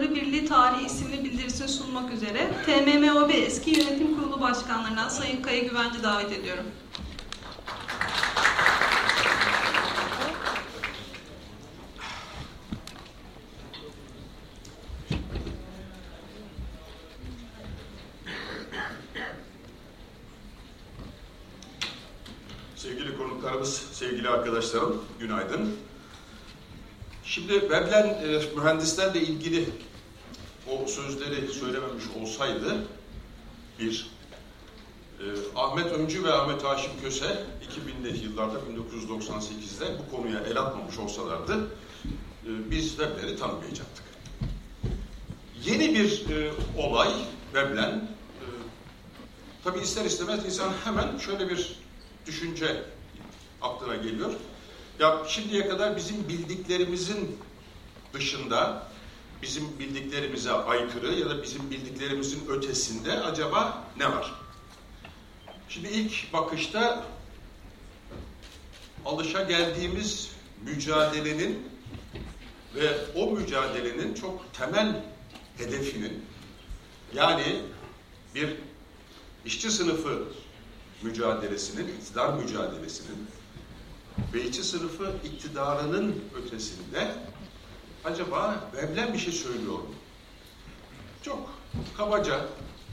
Kurulları Birliği Tarihi isimli bildirisini sunmak üzere TMMOB eski yönetim kurulu başkanlarından Sayın Kaya Güvenci davet ediyorum. Sevgili konuklarımız, sevgili arkadaşlarım, günaydın. Şimdi Veblen e, mühendislerle ilgili sözleri söylememiş olsaydı bir e, Ahmet Öncü ve Ahmet Haşim Köse 2000'li yıllarda 1998'de bu konuya el atmamış olsalardı e, biz Veblen'i tanımayacaktık. Yeni bir e, olay Veblen e, tabi ister istemez insan hemen şöyle bir düşünce aklına geliyor. Ya şimdiye kadar bizim bildiklerimizin dışında, bizim bildiklerimize aykırı ya da bizim bildiklerimizin ötesinde acaba ne var? Şimdi ilk bakışta alışa geldiğimiz mücadelenin ve o mücadelenin çok temel hedefinin yani bir işçi sınıfı mücadelesinin, iktidar mücadelesinin ve işçi sınıfı iktidarının ötesinde acaba Veblen bir şey söylüyor mu? Çok kabaca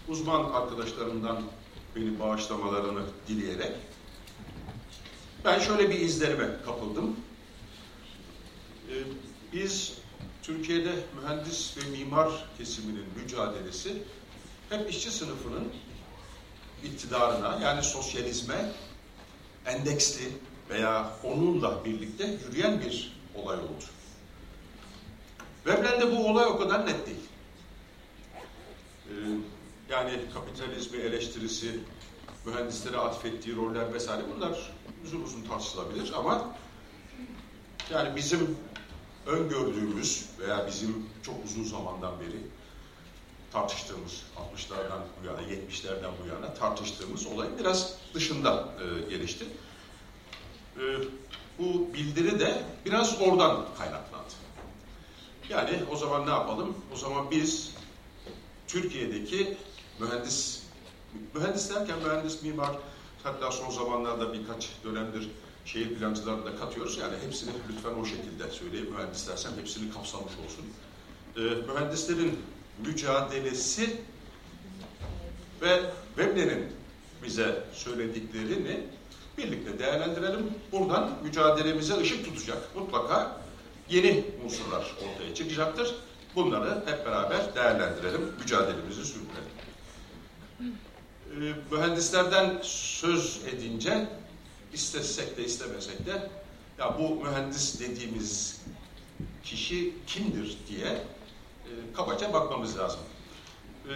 uzman arkadaşlarımdan beni bağışlamalarını dileyerek ben şöyle bir izlerime kapıldım. Ee, biz Türkiye'de mühendis ve mimar kesiminin mücadelesi hep işçi sınıfının iktidarına yani sosyalizme endeksli veya onunla birlikte yürüyen bir olay oldu. Veblen'de bu olay o kadar net değil. Ee, yani kapitalizmi eleştirisi, mühendislere atfettiği roller vesaire bunlar uzun uzun tartışılabilir ama yani bizim öngördüğümüz veya bizim çok uzun zamandan beri tartıştığımız 60'lardan bu yana, 70'lerden bu yana tartıştığımız olayın biraz dışında e, gelişti. E, bu bildiri de biraz oradan kaynaklandı. Yani o zaman ne yapalım? O zaman biz Türkiye'deki mühendis, mühendis derken mühendis, mimar, hatta son zamanlarda birkaç dönemdir şehir plancılarını da katıyoruz. Yani hepsini lütfen o şekilde söyleyeyim. Mühendis dersem hepsini kapsamış olsun. E, mühendislerin mücadelesi ve Webler'in bize söylediklerini birlikte değerlendirelim. Buradan mücadelemize ışık tutacak. Mutlaka yeni unsurlar ortaya çıkacaktır. Bunları hep beraber değerlendirelim, mücadelemizi sürdürelim. Ee, mühendislerden söz edince istesek de istemesek de ya bu mühendis dediğimiz kişi kimdir diye e, kabaca bakmamız lazım. E,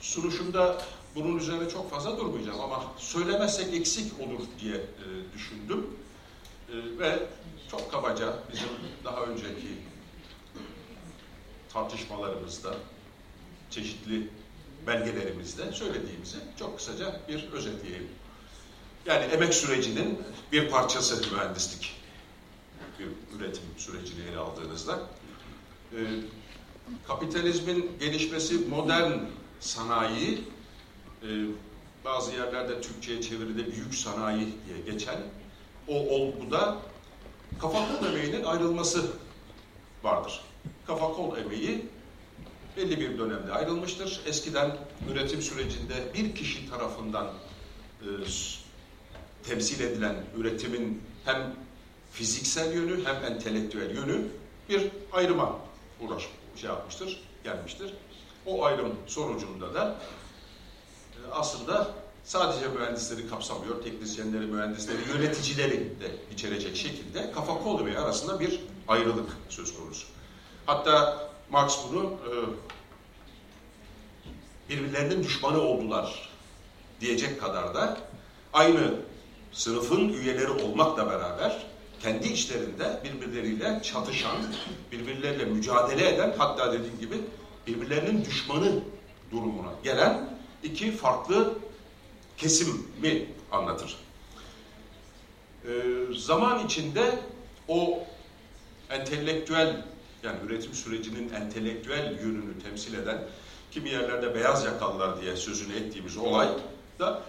sunuşumda bunun üzerine çok fazla durmayacağım ama söylemezsek eksik olur diye e, düşündüm. E, ve çok kabaca bizim daha önceki tartışmalarımızda, çeşitli belgelerimizde söylediğimizi çok kısaca bir özetleyelim. Yani emek sürecinin bir parçası mühendislik. Bir üretim sürecini ele aldığınızda. E, kapitalizmin gelişmesi modern sanayi, e, bazı yerlerde Türkçe'ye çeviride büyük sanayi diye geçen o olguda kafa kol emeğinin ayrılması vardır. Kafa kol emeği belli bir dönemde ayrılmıştır. Eskiden üretim sürecinde bir kişi tarafından e, temsil edilen üretimin hem fiziksel yönü hem entelektüel yönü bir ayrıma uğraş şey yapmıştır, gelmiştir. O ayrım sonucunda da e, aslında sadece mühendisleri kapsamıyor, teknisyenleri, mühendisleri, yöneticileri de içerecek şekilde kafa kol ve arasında bir ayrılık söz konusu. Hatta Marx bunu e, birbirlerinin düşmanı oldular diyecek kadar da aynı sınıfın üyeleri olmakla beraber kendi içlerinde birbirleriyle çatışan, birbirleriyle mücadele eden, hatta dediğim gibi birbirlerinin düşmanı durumuna gelen iki farklı kesimi anlatır. Ee, zaman içinde o entelektüel yani üretim sürecinin entelektüel yönünü temsil eden kimi yerlerde beyaz yakalılar diye sözünü ettiğimiz olay da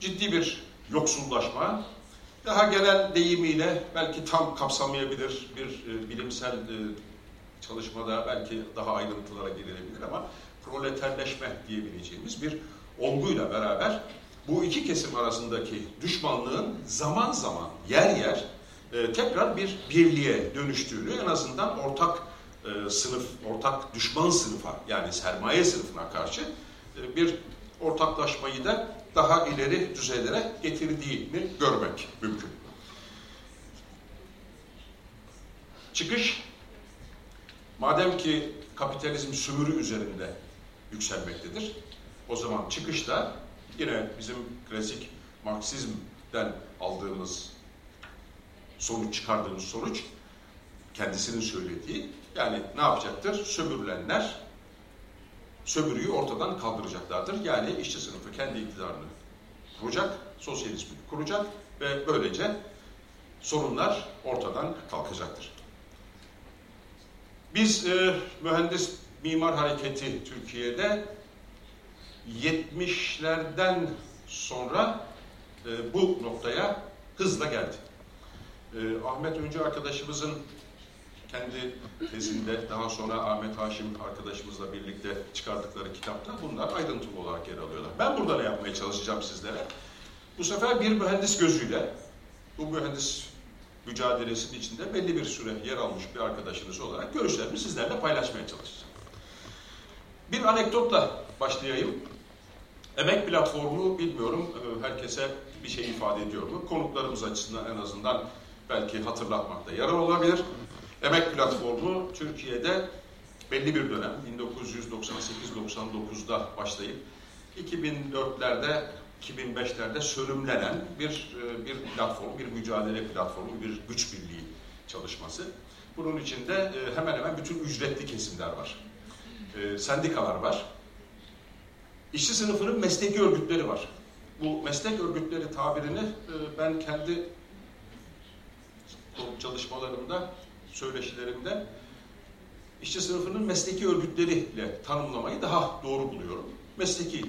ciddi bir yoksullaşma, daha genel deyimiyle belki tam kapsamayabilir bir e, bilimsel e, çalışmada belki daha ayrıntılara girilebilir ama proleterleşme diyebileceğimiz bir olguyla beraber bu iki kesim arasındaki düşmanlığın zaman zaman yer yer e, tekrar bir birliğe dönüştüğünü en azından ortak e, sınıf, ortak düşman sınıfa yani sermaye sınıfına karşı e, bir ortaklaşmayı da daha ileri düzeylere getirdiğini görmek mümkün. Çıkış, madem ki kapitalizm sömürü üzerinde yükselmektedir, o zaman çıkış da yine bizim klasik Marksizm'den aldığımız sonuç, çıkardığımız sonuç kendisinin söylediği, yani ne yapacaktır? Sömürülenler sömürüyü ortadan kaldıracaklardır. Yani işçi sınıfı kendi iktidarını kuracak, sosyalizmi kuracak ve böylece sorunlar ortadan kalkacaktır. Biz e, mühendis mimar hareketi Türkiye'de 70'lerden sonra e, bu noktaya hızla geldi. E, Ahmet Öncü arkadaşımızın kendi tezinde daha sonra Ahmet Haşim arkadaşımızla birlikte çıkardıkları kitapta bunlar ayrıntılı olarak yer alıyorlar. Ben burada ne yapmaya çalışacağım sizlere? Bu sefer bir mühendis gözüyle bu mühendis mücadelesinin içinde belli bir süre yer almış bir arkadaşınız olarak görüşlerimi sizlerle paylaşmaya çalışacağım. Bir anekdotla başlayayım. Emek platformu bilmiyorum e, herkese bir şey ifade ediyor mu? Konuklarımız açısından en azından belki hatırlatmakta yarar olabilir. Emek platformu Türkiye'de belli bir dönem 1998-99'da başlayıp 2004'lerde 2005'lerde sürümlenen bir e, bir platform, bir mücadele platformu, bir güç birliği çalışması. Bunun içinde e, hemen hemen bütün ücretli kesimler var. Sendikalar var. İşçi sınıfının mesleki örgütleri var. Bu meslek örgütleri tabirini ben kendi çalışmalarımda söyleşilerimde işçi sınıfının mesleki örgütleriyle tanımlamayı daha doğru buluyorum. Mesleki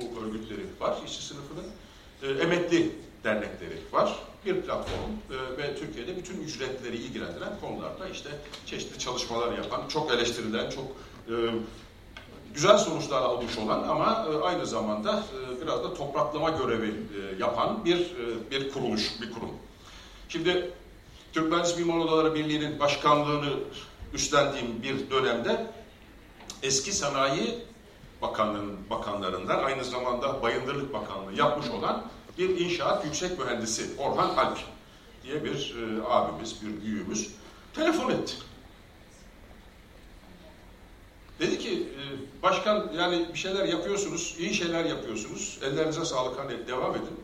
bu örgütleri var işçi sınıfının. E, emekli dernekleri var. Bir platform e, ve Türkiye'de bütün ücretleri ilgilendiren konularda işte çeşitli çalışmalar yapan, çok eleştirilen, çok e, güzel sonuçlar almış olan ama e, aynı zamanda e, biraz da topraklama görevi e, yapan bir bir kuruluş, bir kurum. Şimdi Türk Mühendis Mimar Odaları Birliği'nin başkanlığını üstlendiğim bir dönemde eski sanayi bakanlığının bakanlarından aynı zamanda Bayındırlık Bakanlığı yapmış olan bir inşaat yüksek mühendisi Orhan Alp diye bir abimiz, bir büyüğümüz telefon etti. Dedi ki e, başkan yani bir şeyler yapıyorsunuz, iyi şeyler yapıyorsunuz. Ellerinize sağlık hani devam edin.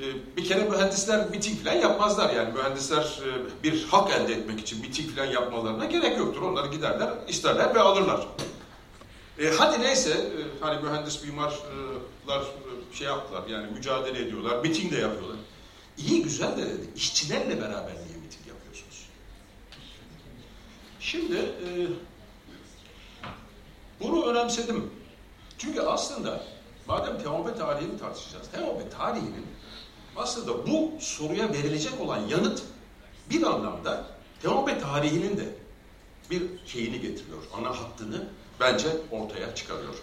E, bir kere mühendisler miting falan yapmazlar yani mühendisler e, bir hak elde etmek için miting falan yapmalarına gerek yoktur. Onları giderler, isterler ve alırlar. E, hadi neyse hani mühendis mimarlar şey yaptılar yani mücadele ediyorlar, miting de yapıyorlar. İyi güzel de dedi, işçilerle beraber niye miting yapıyorsunuz? Şimdi e, bunu önemsedim. Çünkü aslında madem TMP tarihini tartışacağız, TMP tarihinin aslında bu soruya verilecek olan yanıt bir anlamda TMP tarihinin de bir şeyini getiriyor, ana hattını bence ortaya çıkarıyor.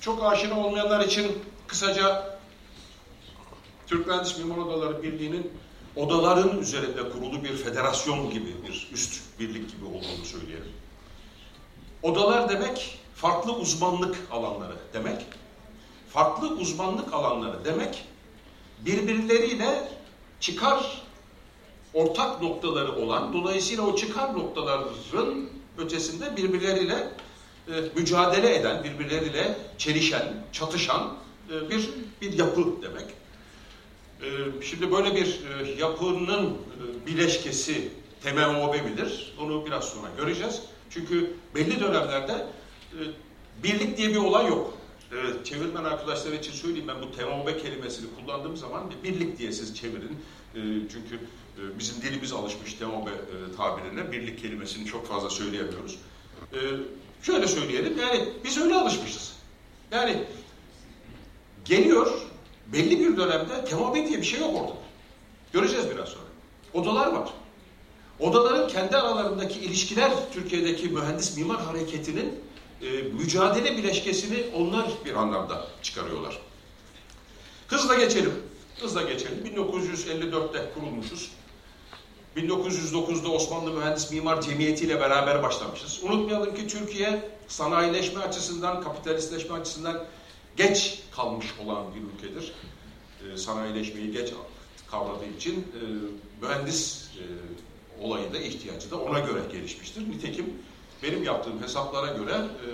Çok aşina olmayanlar için kısaca Türk Mühendis Mimar Odaları Birliği'nin odaların üzerinde kurulu bir federasyon gibi, bir üst birlik gibi olduğunu söyleyelim. Odalar demek farklı uzmanlık alanları demek. Farklı uzmanlık alanları demek birbirleriyle çıkar ortak noktaları olan, dolayısıyla o çıkar noktaların ötesinde birbirleriyle e, mücadele eden, birbirleriyle çelişen, çatışan e, bir bir yapı demek. E, şimdi böyle bir e, yapının e, bileşkesi TMOB midir? Onu biraz sonra göreceğiz. Çünkü belli dönemlerde e, birlik diye bir olay yok. e, çevirmen arkadaşlar için söyleyeyim ben bu TMOB kelimesini kullandığım zaman bir birlik diye siz çevirin. E, çünkü e, bizim dilimiz alışmış TMOB e, tabirine. Birlik kelimesini çok fazla söyleyemiyoruz. E, şöyle söyleyelim yani biz öyle alışmışız. Yani geliyor belli bir dönemde TMOB diye bir şey yok ortada. Göreceğiz biraz sonra. Odalar var. Odaların kendi aralarındaki ilişkiler Türkiye'deki mühendis mimar hareketinin e, mücadele bileşkesini onlar bir anlamda çıkarıyorlar. Hızla geçelim. Hızla geçelim. 1954'te kurulmuşuz. 1909'da Osmanlı Mühendis Mimar Cemiyeti ile beraber başlamışız. Unutmayalım ki Türkiye sanayileşme açısından, kapitalistleşme açısından geç kalmış olan bir ülkedir. E, sanayileşmeyi geç kavradığı için e, mühendis e, olayı da ihtiyacı da ona göre gelişmiştir. Nitekim benim yaptığım hesaplara göre e,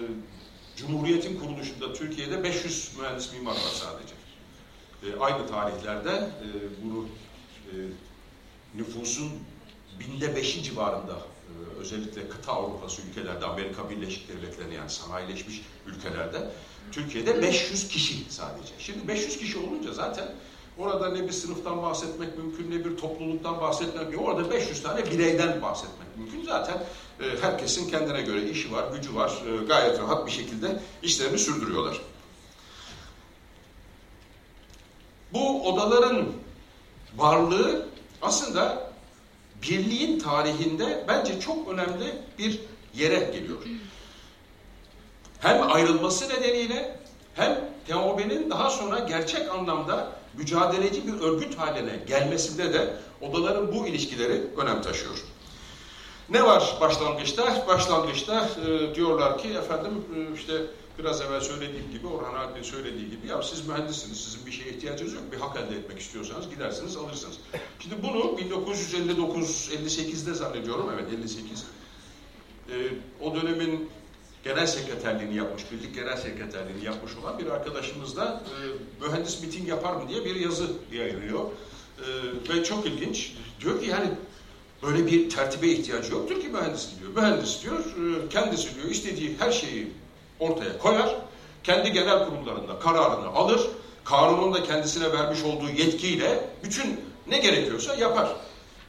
Cumhuriyet'in kuruluşunda Türkiye'de 500 mühendis mimar var sadece. E, aynı tarihlerde e, bunu e, nüfusun binde beşi civarında e, özellikle kıta Avrupası ülkelerde, Amerika Birleşik Devletleri'ne yani sanayileşmiş ülkelerde Türkiye'de 500 kişi sadece. Şimdi 500 kişi olunca zaten orada ne bir sınıftan bahsetmek mümkün ne bir topluluktan bahsetmek mümkün. Orada 500 tane bireyden bahsetmek mümkün. Zaten e, herkesin kendine göre işi var, gücü var. E, gayet rahat bir şekilde işlerini sürdürüyorlar. Bu odaların varlığı aslında birliğin tarihinde bence çok önemli bir yere geliyor. Hem ayrılması nedeniyle hem TMOB'nin daha sonra gerçek anlamda mücadeleci bir örgüt haline gelmesinde de odaların bu ilişkileri önem taşıyor. Ne var başlangıçta? Başlangıçta e, diyorlar ki efendim e, işte biraz evvel söylediğim gibi Orhan Alp'in söylediği gibi ya siz mühendissiniz, sizin bir şeye ihtiyacınız yok. Bir hak elde etmek istiyorsanız gidersiniz alırsınız. Şimdi bunu 1959-58'de zannediyorum, evet 58. E, o dönemin genel sekreterliğini yapmış, birlik genel sekreterliğini yapmış olan bir arkadaşımız da e, mühendis miting yapar mı diye bir yazı yayınlıyor. E, ve çok ilginç. Diyor ki yani böyle bir tertibe ihtiyacı yoktur ki mühendis diyor. Mühendis diyor, e, kendisi diyor istediği her şeyi ortaya koyar. Kendi genel kurullarında kararını alır. Kanunun da kendisine vermiş olduğu yetkiyle bütün ne gerekiyorsa yapar.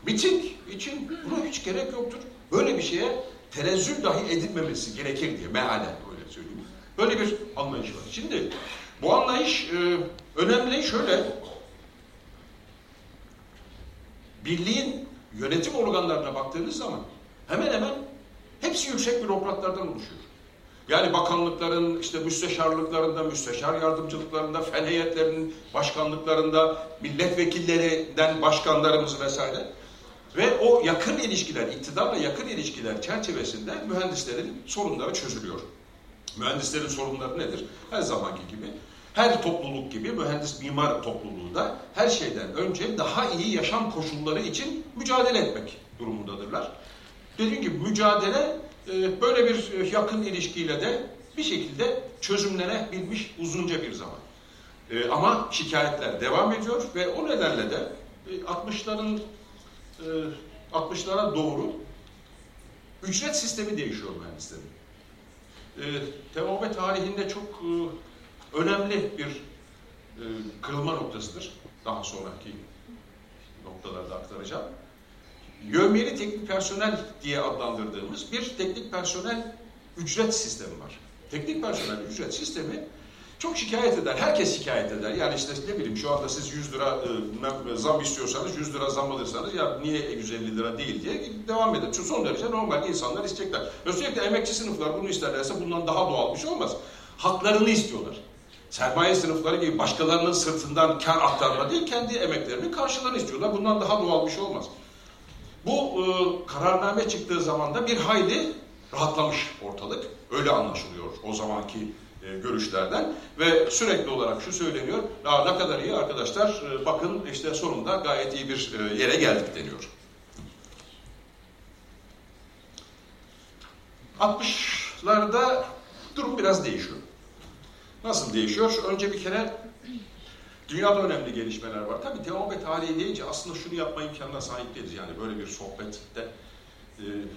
Miting için buna hiç gerek yoktur. Böyle bir şeye tenezzül dahi edilmemesi gerekir diye mealen öyle söyleyeyim. Böyle bir anlayış var. Şimdi bu anlayış e, önemli şöyle birliğin yönetim organlarına baktığınız zaman hemen hemen hepsi yüksek bürokratlardan oluşuyor. Yani bakanlıkların, işte müsteşarlıklarında, müsteşar yardımcılıklarında, fen heyetlerinin başkanlıklarında, milletvekillerinden başkanlarımız vesaire. Ve o yakın ilişkiler, iktidarla yakın ilişkiler çerçevesinde mühendislerin sorunları çözülüyor. Mühendislerin sorunları nedir? Her zamanki gibi, her topluluk gibi mühendis mimar topluluğu da her şeyden önce daha iyi yaşam koşulları için mücadele etmek durumundadırlar. Dediğim gibi mücadele e, böyle bir yakın ilişkiyle de bir şekilde çözümlenebilmiş uzunca bir zaman. E, ama şikayetler devam ediyor ve o nedenle de 60'ların e, 60'lara doğru ücret sistemi değişiyor mühendislerin. E, TMOB tarihinde çok e, önemli bir e, kırılma noktasıdır. Daha sonraki noktalarda aktaracağım. Yövmiyeli teknik personel diye adlandırdığımız bir teknik personel ücret sistemi var. Teknik personel ücret sistemi çok şikayet eder. Herkes şikayet eder. Yani işte ne bileyim şu anda siz 100 lira e, zam istiyorsanız 100 lira zam alırsanız ya niye 150 lira değil diye devam eder. Çünkü son derece normal insanlar isteyecekler. Özellikle emekçi sınıflar bunu isterlerse bundan daha doğal bir şey olmaz. Haklarını istiyorlar. Sermaye sınıfları gibi başkalarının sırtından kar aktarma değil, kendi emeklerinin karşılığını istiyorlar. Bundan daha doğal bir şey olmaz. Bu e, kararname çıktığı zaman da bir hayli rahatlamış ortalık. Öyle anlaşılıyor o zamanki görüşlerden ve sürekli olarak şu söyleniyor, ne kadar iyi arkadaşlar e, bakın işte sonunda gayet iyi bir e, yere geldik deniyor. 60'larda durum biraz değişiyor. Nasıl değişiyor? Önce bir kere dünyada önemli gelişmeler var. Tabii TMOB tarihi deyince aslında şunu yapma imkanına sahip değiliz. Yani böyle bir sohbette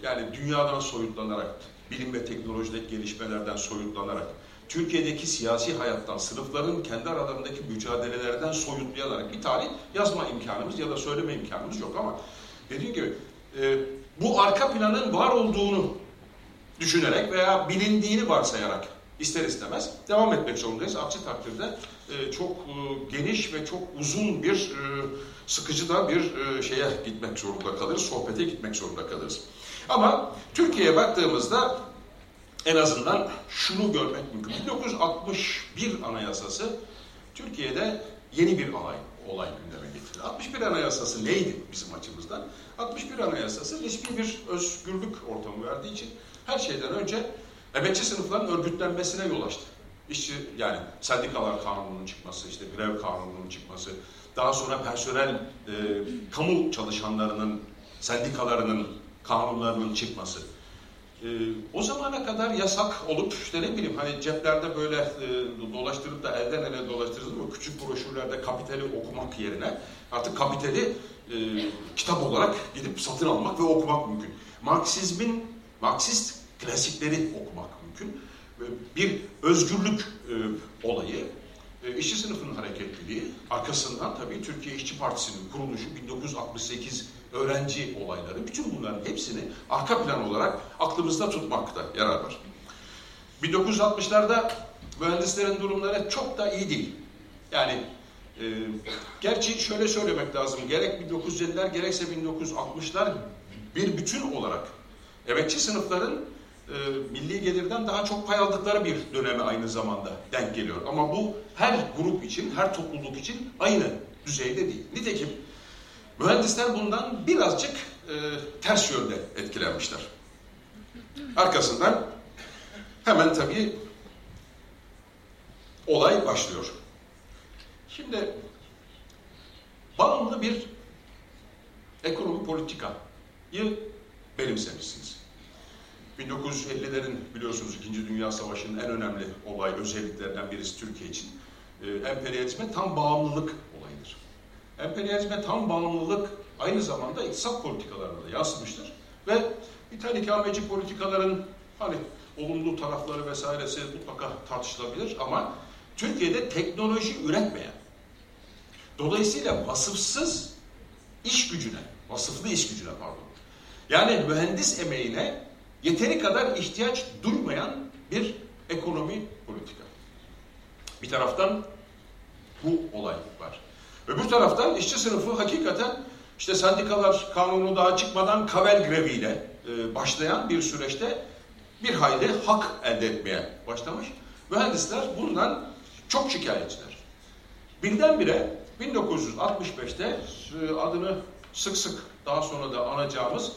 yani dünyadan soyutlanarak, bilim ve teknolojideki gelişmelerden soyutlanarak Türkiye'deki siyasi hayattan, sınıfların kendi aralarındaki mücadelelerden soyutlayarak bir tarih yazma imkanımız ya da söyleme imkanımız yok ama dediğim gibi e, bu arka planın var olduğunu düşünerek veya bilindiğini varsayarak ister istemez devam etmek zorundayız. Aksi takdirde e, çok e, geniş ve çok uzun bir e, sıkıcı da bir e, şeye gitmek zorunda kalırız, sohbete gitmek zorunda kalırız. Ama Türkiye'ye baktığımızda en azından şunu görmek mümkün. 1961 Anayasası Türkiye'de yeni bir olay, olay gündeme getirdi. 61 Anayasası neydi bizim açımızdan? 61 Anayasası nispi bir özgürlük ortamı verdiği için her şeyden önce emekçi sınıfların örgütlenmesine yol açtı. İşçi yani sendikalar kanununun çıkması, işte grev kanununun çıkması, daha sonra personel, e, kamu çalışanlarının, sendikalarının kanunlarının çıkması. E, o zamana kadar yasak olup işte ne bileyim hani ceplerde böyle e, dolaştırıp da elden ele dolaştırılır mı küçük broşürlerde kapitali okumak yerine artık kapitali e, kitap olarak gidip satın almak ve okumak mümkün. Marksizmin, Marksist klasikleri okumak mümkün. Bir özgürlük e, olayı, e, işçi sınıfının hareketliliği, arkasından tabii Türkiye İşçi Partisi'nin kuruluşu 1968 öğrenci olayları, bütün bunların hepsini arka plan olarak aklımızda tutmakta yarar var. 1960'larda mühendislerin durumları çok da iyi değil. Yani e, gerçi şöyle söylemek lazım, gerek 1950'ler gerekse 1960'lar bir bütün olarak emekçi sınıfların e, milli gelirden daha çok pay aldıkları bir döneme aynı zamanda denk geliyor. Ama bu her grup için, her topluluk için aynı düzeyde değil. Nitekim mühendisler bundan birazcık e, ters yönde etkilenmişler. Arkasından hemen tabii olay başlıyor. Şimdi bağımlı bir ekonomi politikayı benimsemişsiniz. 1950'lerin biliyorsunuz 2. Dünya Savaşı'nın en önemli olay özelliklerinden birisi Türkiye için e, emperyalizme tam bağımlılık. Emperyalizme tam bağımlılık aynı zamanda iktisat politikalarına da yansımıştır. Ve İthal ikameci politikaların hani olumlu tarafları vesairesi mutlaka tartışılabilir ama Türkiye'de teknoloji üretmeyen, dolayısıyla vasıfsız iş gücüne, vasıflı iş gücüne pardon, yani mühendis emeğine yeteri kadar ihtiyaç duymayan bir ekonomi politika. Bir taraftan bu olay var. Öbür taraftan işçi sınıfı hakikaten işte sendikalar kanunu daha çıkmadan kavel greviyle e, başlayan bir süreçte bir hayli hak elde etmeye başlamış. Mühendisler bundan çok şikayetçiler. Birdenbire 1965'te e, adını sık sık daha sonra da anacağımız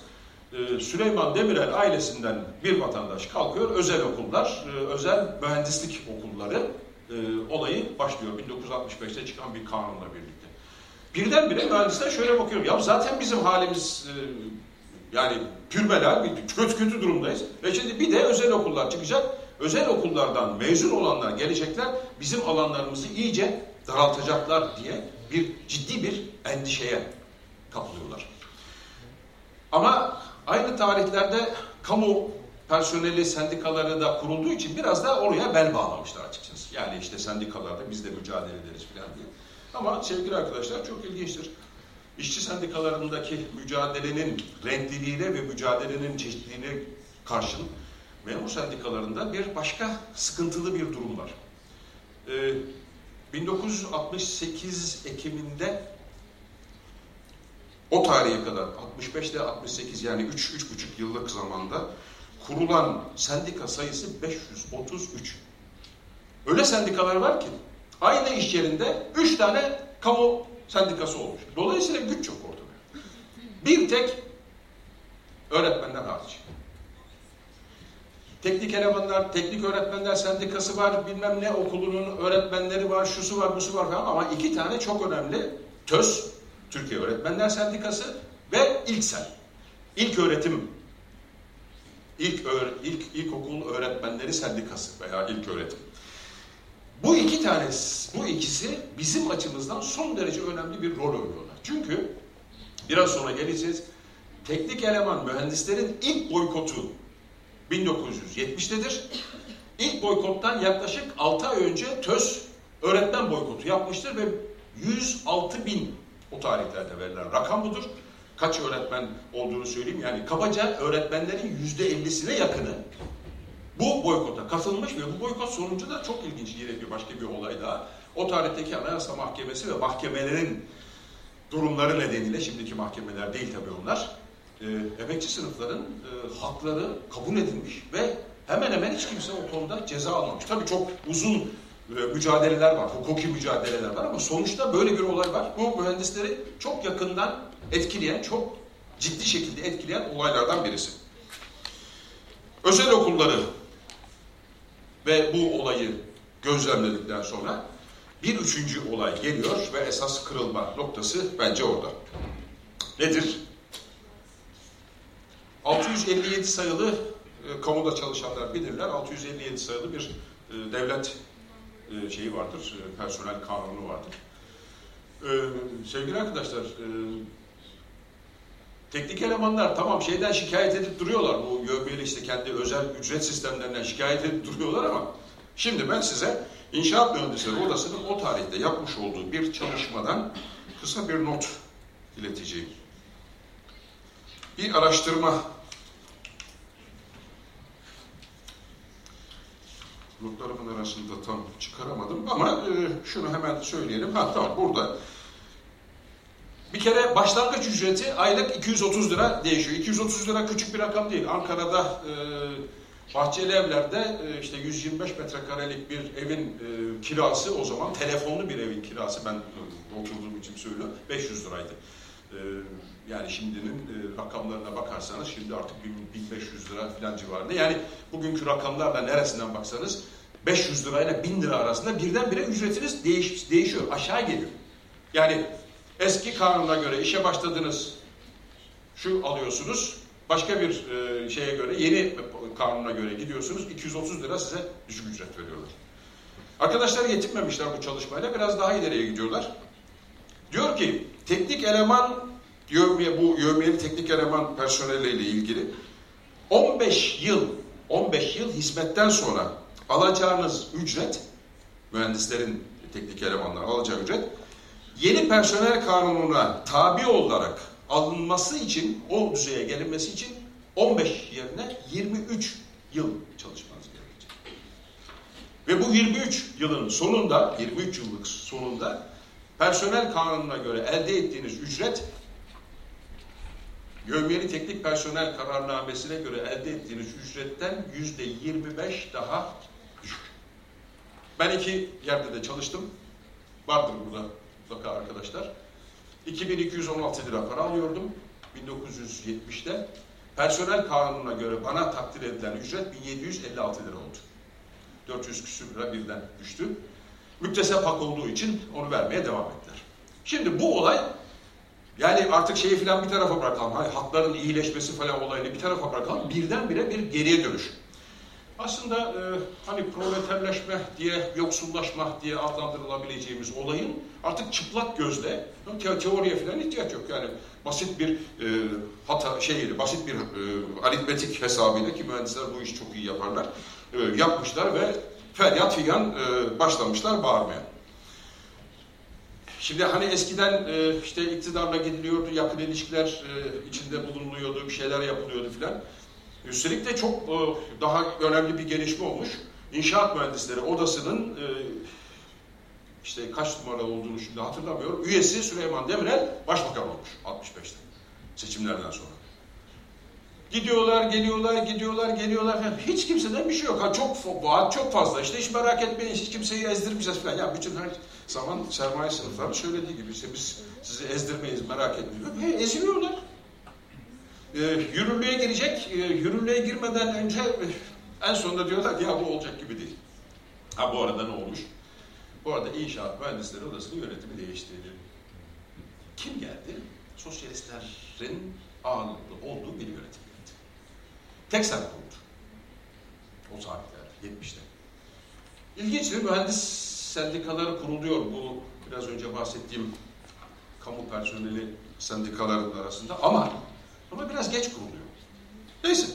e, Süleyman Demirel ailesinden bir vatandaş kalkıyor. Özel okullar, e, özel mühendislik okulları olayı başlıyor. 1965'te çıkan bir kanunla birlikte. Birdenbire mühendisler şöyle bakıyor. Ya zaten bizim halimiz yani pürbelal, bir kötü kötü durumdayız. Ve şimdi bir de özel okullar çıkacak. Özel okullardan mezun olanlar gelecekler. Bizim alanlarımızı iyice daraltacaklar diye bir ciddi bir endişeye kapılıyorlar. Ama aynı tarihlerde kamu personeli sendikaları da kurulduğu için biraz da oraya bel bağlamışlar açıkçası. Yani işte sendikalarda biz de mücadele ederiz falan diye. Ama sevgili arkadaşlar çok ilginçtir. İşçi sendikalarındaki mücadelenin renkliliğine ve mücadelenin çeşitliliğine karşın memur sendikalarında bir başka sıkıntılı bir durum var. Ee, 1968 Ekim'inde o tarihe kadar 65 ile 68 yani 3-3,5 yıllık zamanda kurulan sendika sayısı 533. Öyle sendikalar var ki aynı iş yerinde 3 tane kamu sendikası olmuş. Dolayısıyla güç yok ortada. Bir tek öğretmenler hariç. Teknik elemanlar, teknik öğretmenler sendikası var, bilmem ne okulunun öğretmenleri var, şusu var, busu var falan ama iki tane çok önemli TÖS, Türkiye Öğretmenler Sendikası ve İlksel, İlk Öğretim, İlk, öğ ilk İlkokul Öğretmenleri Sendikası veya İlk Öğretim. Bu iki tanesi, bu ikisi bizim açımızdan son derece önemli bir rol oynuyorlar. Çünkü biraz sonra geleceğiz. Teknik eleman mühendislerin ilk boykotu 1970'tedir. ilk boykottan yaklaşık 6 ay önce TÖS öğretmen boykotu yapmıştır ve 106 bin o tarihlerde verilen rakam budur. Kaç öğretmen olduğunu söyleyeyim. Yani kabaca öğretmenlerin yüzde ellisine yakını bu boykota katılmış ve bu boykot sonucu da çok ilginç yine bir başka bir olay daha. O tarihteki Anayasa Mahkemesi ve mahkemelerin durumları nedeniyle şimdiki mahkemeler değil tabii onlar. E, emekçi sınıfların e, hakları kabul edilmiş ve hemen hemen hiç kimse o konuda ceza almamış. Tabii çok uzun e, mücadeleler var, hukuki mücadeleler var ama sonuçta böyle bir olay var. Bu mühendisleri çok yakından etkileyen, çok ciddi şekilde etkileyen olaylardan birisi. Özel okulları ve bu olayı gözlemledikten sonra bir üçüncü olay geliyor ve esas kırılma noktası bence orada. Nedir? 657 sayılı e, kamuda çalışanlar bilirler. 657 sayılı bir e, devlet e, şeyi vardır, e, personel kanunu vardır. E, sevgili arkadaşlar, e, teknik elemanlar tamam şeyden şikayet edip duruyorlar. Bu YÖB'yle işte kendi özel ücret sistemlerinden şikayet edip duruyorlar ama şimdi ben size İnşaat Mühendisleri Odası'nın o tarihte yapmış olduğu bir çalışmadan kısa bir not ileteceğim. Bir araştırma notlarımın arasında tam çıkaramadım ama e, şunu hemen söyleyelim. Ha tamam burada. Bir kere başlangıç ücreti aylık 230 lira değişiyor. 230 lira küçük bir rakam değil. Ankara'da e, Bahçeli evlerde e, işte 125 metrekarelik bir evin e, kirası o zaman telefonlu bir evin kirası ben e, oturduğum için söylüyorum 500 liraydı. Yani şimdinin rakamlarına bakarsanız şimdi artık 1500 lira falan civarında. Yani bugünkü rakamlarla neresinden baksanız 500 lirayla 1000 lira arasında birdenbire ücretiniz değiş, değişiyor, aşağı geliyor. Yani eski kanuna göre işe başladınız, şu alıyorsunuz, başka bir şeye göre yeni kanuna göre gidiyorsunuz 230 lira size düşük ücret veriyorlar. Arkadaşlar yetinmemişler bu çalışmayla biraz daha ileriye gidiyorlar. Diyor ki teknik eleman yövmiye, bu yövmiyeli teknik eleman personeliyle ilgili 15 yıl 15 yıl hizmetten sonra alacağınız ücret mühendislerin teknik elemanlar alacağı ücret yeni personel kanununa tabi olarak alınması için o düzeye gelinmesi için 15 yerine 23 yıl çalışmanız gerekecek. Ve bu 23 yılın sonunda, 23 yıllık sonunda personel kanununa göre elde ettiğiniz ücret Yövmiyeli teknik personel kararnamesine göre elde ettiğiniz ücretten yüzde 25 daha düşük. Ben iki yerde de çalıştım. Vardır burada mutlaka arkadaşlar. 2216 lira para alıyordum 1970'te. Personel kanununa göre bana takdir edilen ücret 1756 lira oldu. 400 küsür lira birden düştü. Müktesep hak olduğu için onu vermeye devam ettiler. Şimdi bu olay yani artık şeyi falan bir tarafa bırakalım. Hani hakların iyileşmesi falan olayını bir tarafa bırakalım. Birdenbire bir geriye dönüş. Aslında e, hani proleterleşme diye, yoksullaşma diye adlandırılabileceğimiz olayın artık çıplak gözle, te teoriye falan ihtiyaç yok. Yani basit bir e, hata şeyiyle, basit bir e, aritmetik hesabıyla ki mühendisler bu işi çok iyi yaparlar, e, yapmışlar ve feryat figan e, başlamışlar bağırmaya. Şimdi hani eskiden e, işte iktidarla gidiliyordu, yakın ilişkiler e, içinde bulunuluyordu, bir şeyler yapılıyordu filan. Üstelik de çok e, daha önemli bir gelişme olmuş. İnşaat Mühendisleri Odası'nın e, işte kaç numara olduğunu şimdi hatırlamıyorum. Üyesi Süleyman Demirel başbakan olmuş 65'te seçimlerden sonra. Gidiyorlar, geliyorlar, gidiyorlar, geliyorlar. Hiç kimseden bir şey yok. Ha, çok vaat çok fazla. İşte hiç merak etmeyin, hiç kimseyi ezdirmeyeceğiz falan. Ya bütün her zaman sermaye sınıfları söylediği gibi işte biz sizi ezdirmeyiz, merak etmeyin. He, eziliyorlar e, yürürlüğe girecek. E, yürürlüğe girmeden önce en sonunda diyorlar ki ya bu olacak gibi değil. Ha bu arada ne olmuş? Bu arada İnşaat Mühendisleri Odası'nın yönetimi değiştirildi. Kim geldi? Sosyalistlerin ağırlıklı olduğu bir yönetim geldi. Tek sert oldu. O saatlerde, 70'te. İlginçtir, mühendis sendikaları kuruluyor. Bu biraz önce bahsettiğim kamu personeli sendikaların arasında ama ama biraz geç kuruluyor. Neyse.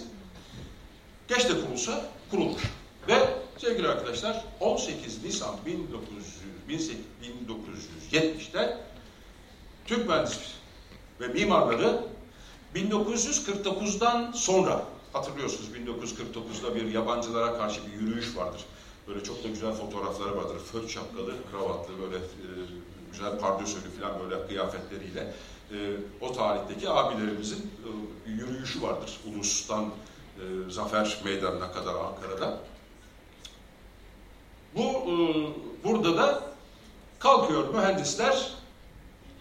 Geç de kurulsa kurulmuş. Ve sevgili arkadaşlar 18 Nisan 1900, 1970'te Türk mühendis ve mimarları 1949'dan sonra hatırlıyorsunuz 1949'da bir yabancılara karşı bir yürüyüş vardır. Böyle çok da güzel fotoğrafları vardır. Fört şapkalı, kravatlı, böyle e, güzel pardösölü falan böyle kıyafetleriyle. E, o tarihteki abilerimizin e, yürüyüşü vardır. Ulus'tan e, Zafer Meydanı'na kadar Ankara'da. Bu e, burada da kalkıyor mühendisler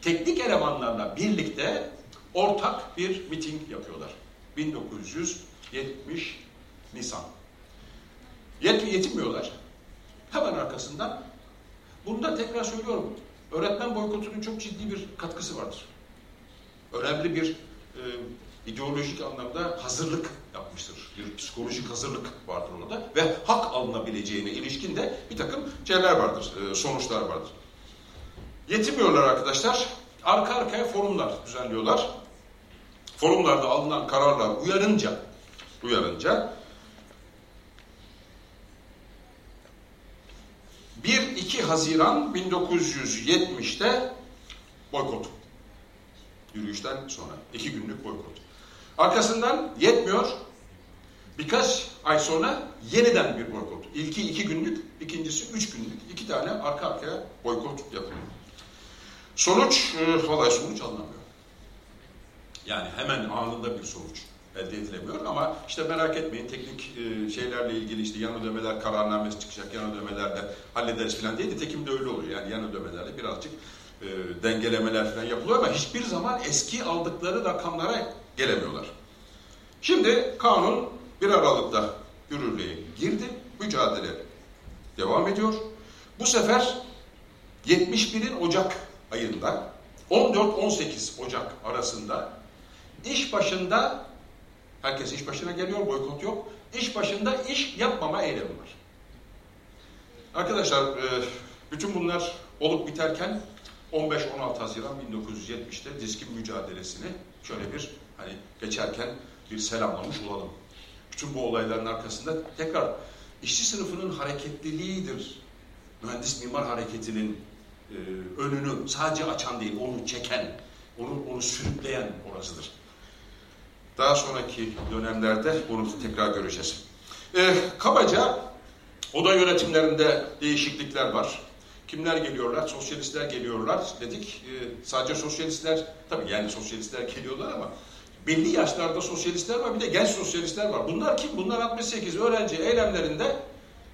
teknik elemanlarla birlikte ortak bir miting yapıyorlar. 1970 Nisan. Yet, yetinmiyorlar. Hemen arkasından bunu da tekrar söylüyorum. Öğretmen boykotunun çok ciddi bir katkısı vardır. Önemli bir e, ideolojik anlamda hazırlık yapmıştır. Bir psikolojik hazırlık vardır orada ve hak alınabileceğine ilişkin de bir takım şeyler vardır, e, sonuçlar vardır. Yetinmiyorlar arkadaşlar. Arka arkaya forumlar düzenliyorlar. Forumlarda alınan kararlar uyarınca uyarınca 1-2 Haziran 1970'te boykot. Yürüyüşten sonra. iki günlük boykot. Arkasından yetmiyor. Birkaç ay sonra yeniden bir boykot. İlki iki günlük, ikincisi üç günlük. iki tane arka arkaya boykot yapılıyor. Sonuç, e, vallahi sonuç anlamıyor. Yani hemen anında bir sonuç elde edilemiyor ama işte merak etmeyin teknik e, şeylerle ilgili işte yan ödemeler kararnamesi çıkacak yan ödemelerle hallederiz falan diye nitekim de öyle oluyor. Yani yan ödemelerle birazcık e, dengelemeler falan yapılıyor ama hiçbir zaman eski aldıkları rakamlara gelemiyorlar. Şimdi kanun 1 Aralık'ta yürürlüğe girdi. Mücadele devam ediyor. Bu sefer 71'in Ocak ayında 14-18 Ocak arasında iş başında herkes iş başına geliyor, boykot yok. İş başında iş yapmama eylemi var. Arkadaşlar bütün bunlar olup biterken 15-16 Haziran 1970'te diskin mücadelesini şöyle bir hani geçerken bir selamlamış olalım. Bütün bu olayların arkasında tekrar işçi sınıfının hareketliliğidir. Mühendis mimar hareketinin e, önünü sadece açan değil, onu çeken, onu, onu sürükleyen orasıdır. Daha sonraki dönemlerde bunu tekrar göreceğiz. E, kabaca oda yönetimlerinde değişiklikler var. Kimler geliyorlar? Sosyalistler geliyorlar dedik. E, sadece sosyalistler, tabii yani sosyalistler geliyorlar ama belli yaşlarda sosyalistler var, bir de genç sosyalistler var. Bunlar kim? Bunlar 68 öğrenci eylemlerinde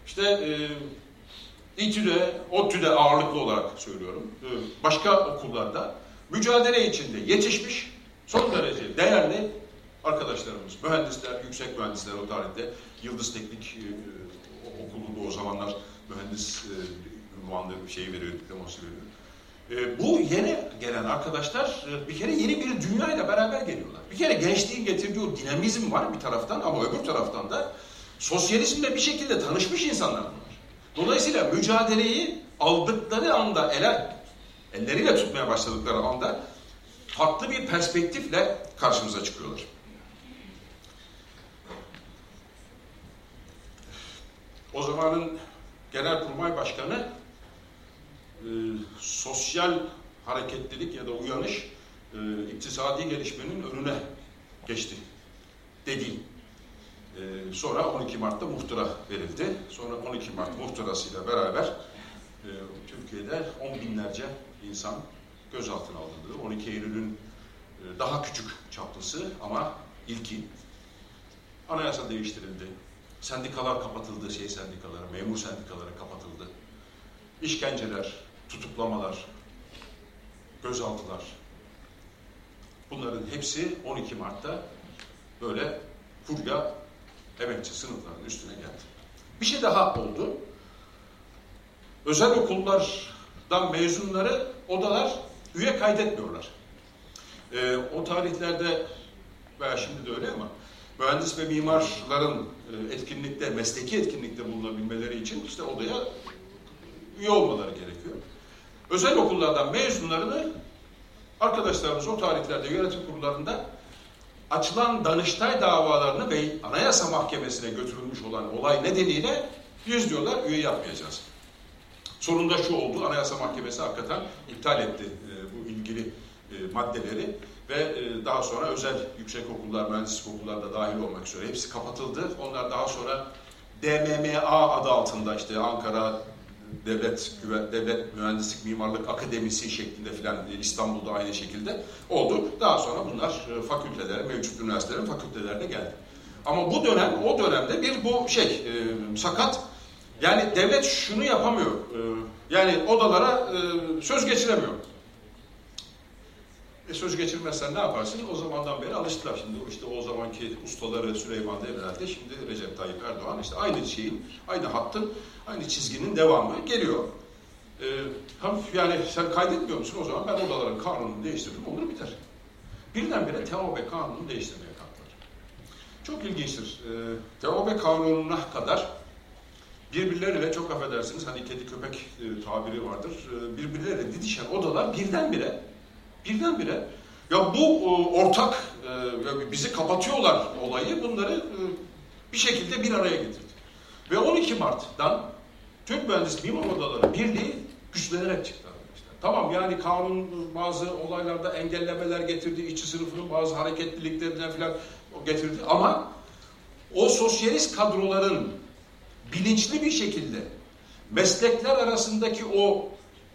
işte e, İTÜ'de, ODTÜ'de ağırlıklı olarak söylüyorum. E, başka okullarda mücadele içinde yetişmiş, son derece değerli arkadaşlarımız, mühendisler, yüksek mühendisler o tarihte Yıldız Teknik e, Okulu da o zamanlar mühendis e, ünvanlı bir şey veriyor, diploması veriyor. E, bu yeni gelen arkadaşlar e, bir kere yeni bir dünyayla beraber geliyorlar. Bir kere gençliğin getirdiği o dinamizm var bir taraftan ama öbür taraftan da sosyalizmle bir şekilde tanışmış insanlar bunlar. Dolayısıyla mücadeleyi aldıkları anda ele, elleriyle tutmaya başladıkları anda farklı bir perspektifle karşımıza çıkıyorlar. O zamanın Genelkurmay Başkanı e, sosyal hareketlilik ya da uyanış e, iktisadi gelişmenin önüne geçti dedi. E, sonra 12 Mart'ta muhtıra verildi. Sonra 12 Mart muhtırasıyla beraber e, Türkiye'de on binlerce insan gözaltına alındı. 12 Eylül'ün e, daha küçük çaplısı ama ilki. Anayasa değiştirildi. Sendikalar kapatıldı, şey sendikaları, memur sendikaları kapatıldı. İşkenceler, tutuklamalar, gözaltılar. Bunların hepsi 12 Mart'ta böyle kurya emekçi sınıfların üstüne geldi. Bir şey daha oldu. Özel okullardan mezunları odalar üye kaydetmiyorlar. Ee, o tarihlerde veya şimdi de öyle ama mühendis ve mimarların e, etkinlikte, mesleki etkinlikte bulunabilmeleri için işte odaya üye olmaları gerekiyor. Özel okullardan mezunlarını arkadaşlarımız o tarihlerde yönetim kurullarında açılan Danıştay davalarını ve Anayasa Mahkemesi'ne götürülmüş olan olay nedeniyle Yüz diyorlar, üye yapmayacağız. Sonunda şu oldu, Anayasa Mahkemesi hakikaten iptal etti e, bu ilgili e, maddeleri ve e, daha sonra özel yüksek okullar, mühendislik okullar da dahil olmak üzere hepsi kapatıldı. Onlar daha sonra DMMA adı altında işte Ankara Devlet Devlet Mühendislik Mimarlık Akademisi şeklinde filan e, İstanbul'da aynı şekilde oldu. Daha sonra bunlar e, fakültelere, mevcut üniversitelerin fakültelerine geldi. Ama bu dönem, o dönemde bir bu şey, e, sakat. Yani devlet şunu yapamıyor. E, yani odalara e, söz geçiremiyor. E söz geçirmezsen ne yaparsın? O zamandan beri alıştılar şimdi. işte o zamanki ustaları Süleyman Demirel'de şimdi Recep Tayyip Erdoğan işte aynı şeyin, aynı hattın, aynı çizginin devamı geliyor. Ee, yani sen kaydetmiyor musun o zaman ben odaların kanununu değiştirdim olur biter. Birdenbire TEOB kanununu değiştirmeye kalktılar. Çok ilginçtir. Ee, TEOB kanununa kadar birbirleriyle çok affedersiniz hani kedi köpek e, tabiri vardır. E, birbirleriyle didişen odalar birdenbire birdenbire ya bu e, ortak e, bizi kapatıyorlar olayı bunları e, bir şekilde bir araya getirdi. Ve 12 Mart'tan Türk Mühendislik Mimar Odaları Birliği güçlenerek çıktı arkadaşlar. Tamam yani kanun bazı olaylarda engellemeler getirdi, işçi sınıfının bazı hareketliliklerinden falan getirdi ama o sosyalist kadroların bilinçli bir şekilde meslekler arasındaki o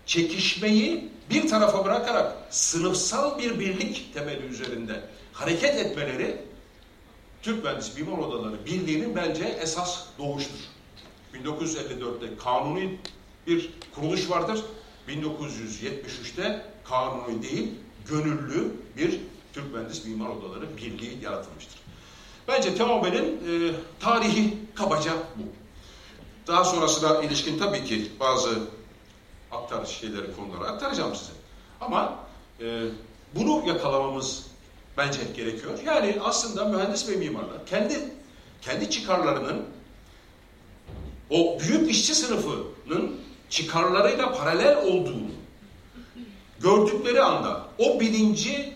çekişmeyi bir tarafa bırakarak sınıfsal bir birlik temeli üzerinde hareket etmeleri Türk Mühendis Mimar Odaları Birliği'nin bence esas doğuştur. 1954'te kanuni bir kuruluş vardır. 1973'te kanuni değil, gönüllü bir Türk Mühendis Mimar Odaları Birliği yaratılmıştır. Bence TEOB'nin e, tarihi kabaca bu. Daha sonrasına ilişkin tabii ki bazı aktar şeyleri, konuları aktaracağım size. Ama e, bunu yakalamamız bence gerekiyor. Yani aslında mühendis ve mimarlar kendi kendi çıkarlarının o büyük işçi sınıfının çıkarlarıyla paralel olduğunu gördükleri anda, o bilinci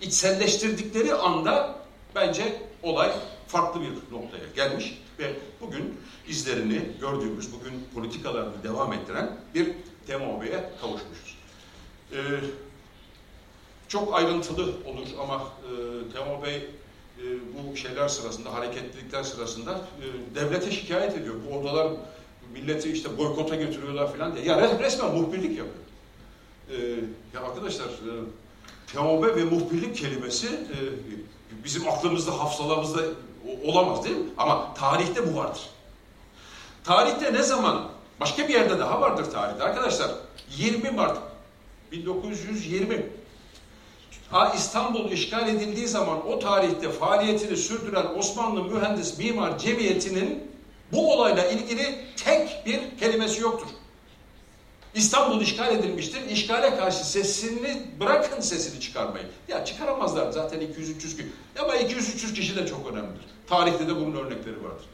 içselleştirdikleri anda bence olay farklı bir noktaya gelmiş ve bugün izlerini gördüğümüz, bugün politikalarını devam ettiren bir TMOB'ye kavuşmuşuz. Ee, çok ayrıntılı olur ama e, TMOB e, bu şeyler sırasında, hareketlilikler sırasında e, devlete şikayet ediyor. Bu odalar milleti işte boykota götürüyorlar falan diye. Ya resmen muhbirlik yapıyor. Ee, ya arkadaşlar e, TMOB ve muhbirlik kelimesi e, bizim aklımızda, hafızalarımızda olamaz değil mi? Ama tarihte bu vardır. Tarihte ne zaman Başka bir yerde daha vardır tarihte arkadaşlar. 20 Mart 1920 İstanbul işgal edildiği zaman o tarihte faaliyetini sürdüren Osmanlı Mühendis Mimar Cemiyeti'nin bu olayla ilgili tek bir kelimesi yoktur. İstanbul işgal edilmiştir. İşgale karşı sesini bırakın sesini çıkarmayı. Ya çıkaramazlar zaten 200-300 gün. Ama 200-300 kişi de çok önemlidir. Tarihte de bunun örnekleri vardır.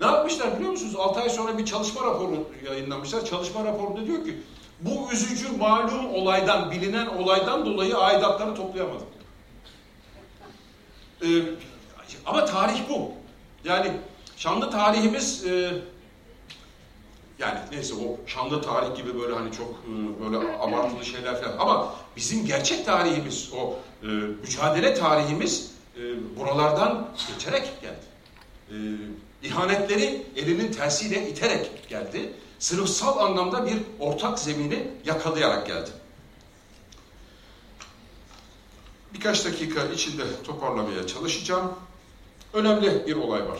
Ne yapmışlar biliyor musunuz? 6 ay sonra bir çalışma raporu yayınlamışlar. Çalışma raporunda diyor ki bu üzücü malum olaydan, bilinen olaydan dolayı aidatları toplayamadık. Ee, ama tarih bu. Yani şanlı tarihimiz e, yani neyse o şanlı tarih gibi böyle hani çok e, böyle abartılı şeyler falan. Ama bizim gerçek tarihimiz, o e, mücadele tarihimiz e, buralardan geçerek geldi. E, ihanetleri elinin tersiyle iterek geldi. Sınıfsal anlamda bir ortak zemini yakalayarak geldi. Birkaç dakika içinde toparlamaya çalışacağım. Önemli bir olay var.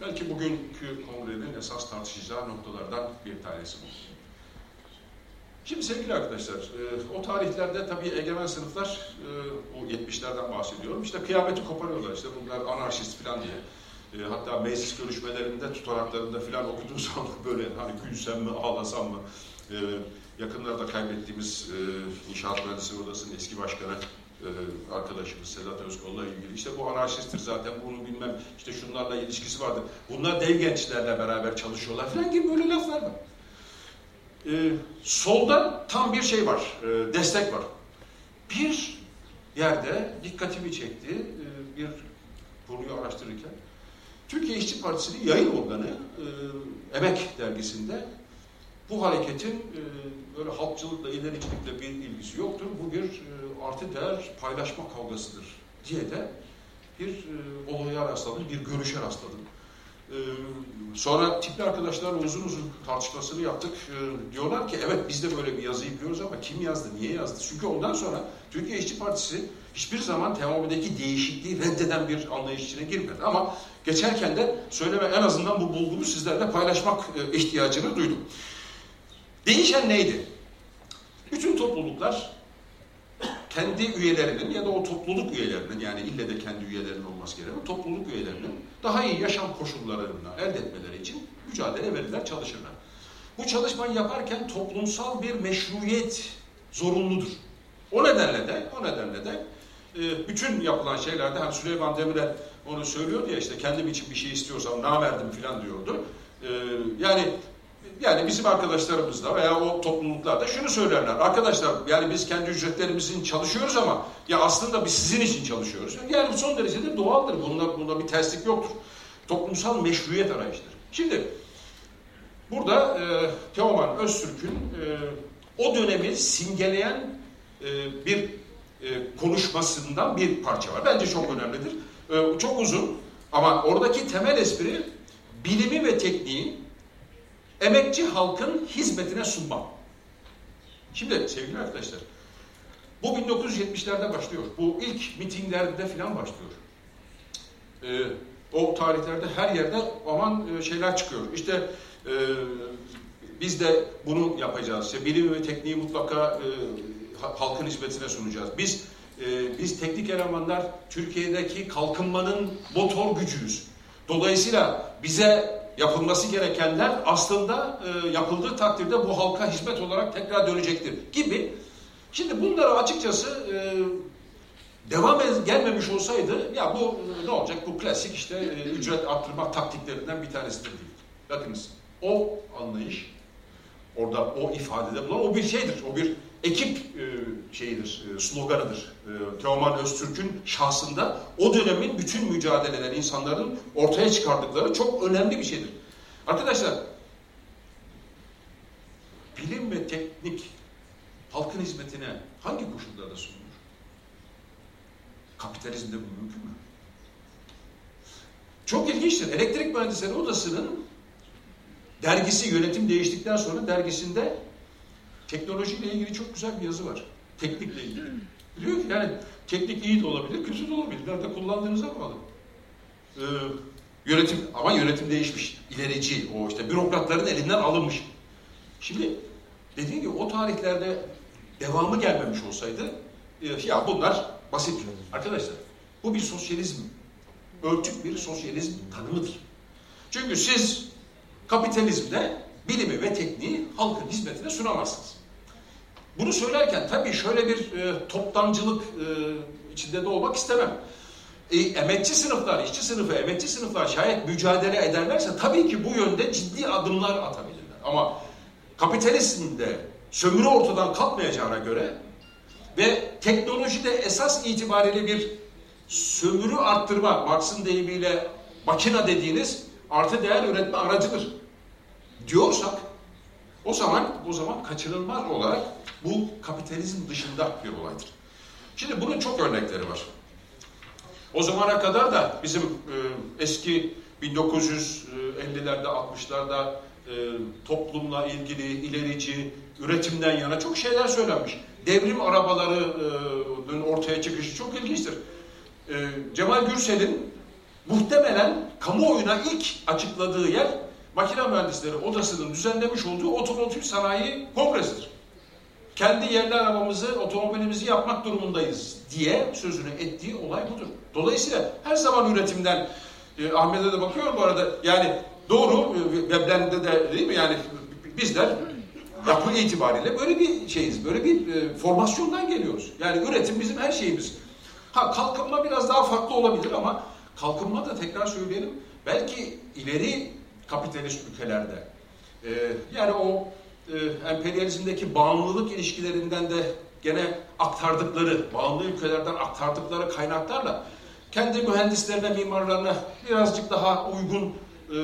Belki bugünkü kongrenin esas tartışacağı noktalardan bir tanesi bu. Şimdi sevgili arkadaşlar, e, o tarihlerde tabii egemen sınıflar, e, bu 70'lerden bahsediyorum, işte kıyameti koparıyorlar, işte bunlar anarşist falan diye. E, hatta meclis görüşmelerinde tutanaklarında filan okuduğum zaman böyle hani gülsem mi ağlasam mı e, yakınlarda kaybettiğimiz e, İnşaat Mühendisleri Odası'nın eski başkanı e, arkadaşımız Sedat Özkol'la ilgili işte bu anarşisttir zaten bunu bilmem işte şunlarla ilişkisi vardır. Bunlar dev gençlerle beraber çalışıyorlar falan gibi böyle laflar var. E, solda tam bir şey var, e, destek var. Bir yerde dikkatimi çekti e, bir konuyu araştırırken Türkiye İşçi Partisi'nin yayın organı e, Emek dergisinde bu hareketin e, böyle halkçılıkla, ilericilikle bir ilgisi yoktur. Bu bir e, artı değer paylaşma kavgasıdır diye de bir e, olaya rastladım, bir görüşe rastladım. E, sonra tipli arkadaşlarla uzun uzun tartışmasını yaptık. E, diyorlar ki evet biz de böyle bir yazı yapıyoruz ama kim yazdı, niye yazdı? Çünkü ondan sonra Türkiye İşçi Partisi hiçbir zaman TMOB'deki değişikliği reddeden bir anlayış içine girmedi. Ama geçerken de söyleme en azından bu bulgumu sizlerle paylaşmak e, ihtiyacını duydum. Değişen neydi? Bütün topluluklar kendi üyelerinin ya da o topluluk üyelerinin yani ille de kendi üyelerinin olması gereken topluluk üyelerinin daha iyi yaşam koşullarını elde etmeleri için mücadele verirler, çalışırlar. Bu çalışmayı yaparken toplumsal bir meşruiyet zorunludur. O nedenle de, o nedenle de e, bütün yapılan şeylerde hani Süleyman Demirel onu söylüyordu ya işte kendim için bir şey istiyorsam namerdim filan diyordu. E, yani yani bizim arkadaşlarımız da veya o topluluklarda şunu söylerler. Arkadaşlar yani biz kendi ücretlerimizin çalışıyoruz ama ya aslında biz sizin için çalışıyoruz. Yani son derece de doğaldır. Bunda, bunda bir terslik yoktur. Toplumsal meşruiyet arayıştır. Şimdi burada e, Teoman Öztürk'ün e, o dönemi simgeleyen e, bir e, konuşmasından bir parça var. Bence çok önemlidir. E, çok uzun ama oradaki temel espri bilimi ve tekniği emekçi halkın hizmetine sunmak. Şimdi sevgili arkadaşlar, bu 1970'lerde başlıyor. Bu ilk mitinglerde falan başlıyor. Ee, o tarihlerde her yerde aman e, şeyler çıkıyor. İşte e, biz de bunu yapacağız. İşte bilim ve tekniği mutlaka e, halkın hizmetine sunacağız. Biz e, biz teknik elemanlar Türkiye'deki kalkınmanın motor gücüyüz. Dolayısıyla bize yapılması gerekenler aslında e, yapıldığı takdirde bu halka hizmet olarak tekrar dönecektir gibi. Şimdi bunları açıkçası e, devam gelmemiş olsaydı ya bu ne olacak bu klasik işte e, ücret arttırma taktiklerinden bir tanesidir değil. Bakınız o anlayış orada o ifadede bulan o bir şeydir. O bir ekip e, şeyidir, e, sloganıdır. E, Teoman Öztürk'ün şahsında o dönemin bütün mücadeleler insanların ortaya çıkardıkları çok önemli bir şeydir. Arkadaşlar bilim ve teknik halkın hizmetine hangi koşullarda sunulur? Kapitalizmde bu mümkün mü? Çok ilginçtir. Elektrik Mühendisleri Odası'nın dergisi yönetim değiştikten sonra dergisinde teknolojiyle ilgili çok güzel bir yazı var. Teknikle ilgili. Diyor ki yani teknik iyi de olabilir, kötü de olabilir. Nerede kullandığınıza bağlı. Ee, yönetim ama yönetim değişmiş. İlerici, o işte bürokratların elinden alınmış. Şimdi dediğim gibi o tarihlerde devamı gelmemiş olsaydı e, ya bunlar basit. Arkadaşlar bu bir sosyalizm. Örtük bir sosyalizm tanımıdır. Çünkü siz kapitalizmde bilimi ve tekniği halkın hizmetine sunamazsınız. Bunu söylerken tabii şöyle bir e, toptancılık e, içinde de olmak istemem. E, emekçi sınıflar, işçi sınıfı, emekçi sınıflar şayet mücadele ederlerse tabii ki bu yönde ciddi adımlar atabilirler. Ama kapitalizmde sömürü ortadan kalkmayacağına göre ve teknolojide esas itibariyle bir sömürü arttırma, Marx'ın deyimiyle makina dediğiniz artı değer üretme aracıdır diyorsak o zaman o zaman kaçınılmaz olarak bu kapitalizm dışında bir olaydır. Şimdi bunun çok örnekleri var. O zamana kadar da bizim e, eski 1950'lerde 60'larda e, toplumla ilgili ilerici üretimden yana çok şeyler söylenmiş. Devrim arabalarının ortaya çıkışı çok ilginçtir. E, Cemal Gürsel'in muhtemelen kamuoyuna ilk açıkladığı yer Makine Mühendisleri Odası'nın düzenlemiş olduğu otomotiv sanayi kongresidir. Kendi yerli arabamızı, otomobilimizi yapmak durumundayız diye sözünü ettiği olay budur. Dolayısıyla her zaman üretimden, e, Ahmet'e de bakıyorum bu arada, yani doğru, Veblen'de de değil mi yani bizler yapı itibariyle böyle bir şeyiz, böyle bir e, formasyondan geliyoruz. Yani üretim bizim her şeyimiz. Ha kalkınma biraz daha farklı olabilir ama kalkınma da tekrar söyleyelim, belki ileri kapitalist ülkelerde. E, yani o e, emperyalizmdeki bağımlılık ilişkilerinden de gene aktardıkları, bağımlı ülkelerden aktardıkları kaynaklarla kendi mühendislerine, mimarlarına birazcık daha uygun e,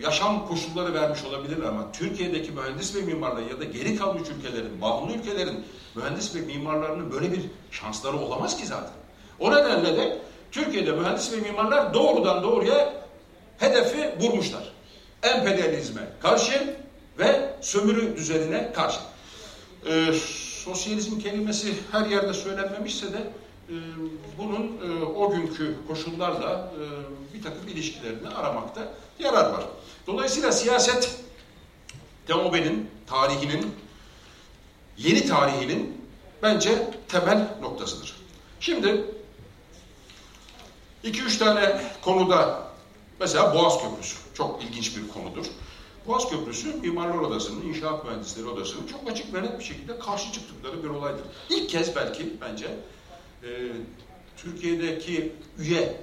yaşam koşulları vermiş olabilirler ama Türkiye'deki mühendis ve mimarlar ya da geri kalmış ülkelerin, bağımlı ülkelerin mühendis ve mimarlarının böyle bir şansları olamaz ki zaten. O nedenle de Türkiye'de mühendis ve mimarlar doğrudan doğruya hedefi vurmuşlar. Emperyalizme karşı ve sömürü düzenine karşı. Ee, sosyalizm kelimesi her yerde söylenmemişse de e, bunun e, o günkü koşullarla e, bir takım ilişkilerini aramakta yarar var. Dolayısıyla siyaset Demobe'nin tarihinin yeni tarihinin bence temel noktasıdır. Şimdi iki üç tane konuda mesela Boğaz Köprüsü çok ilginç bir konudur. Boğaz Köprüsü Mimarlar Odası'nın, İnşaat Mühendisleri Odası'nın çok açık ve net bir şekilde karşı çıktıkları bir olaydır. İlk kez belki bence e, Türkiye'deki üye,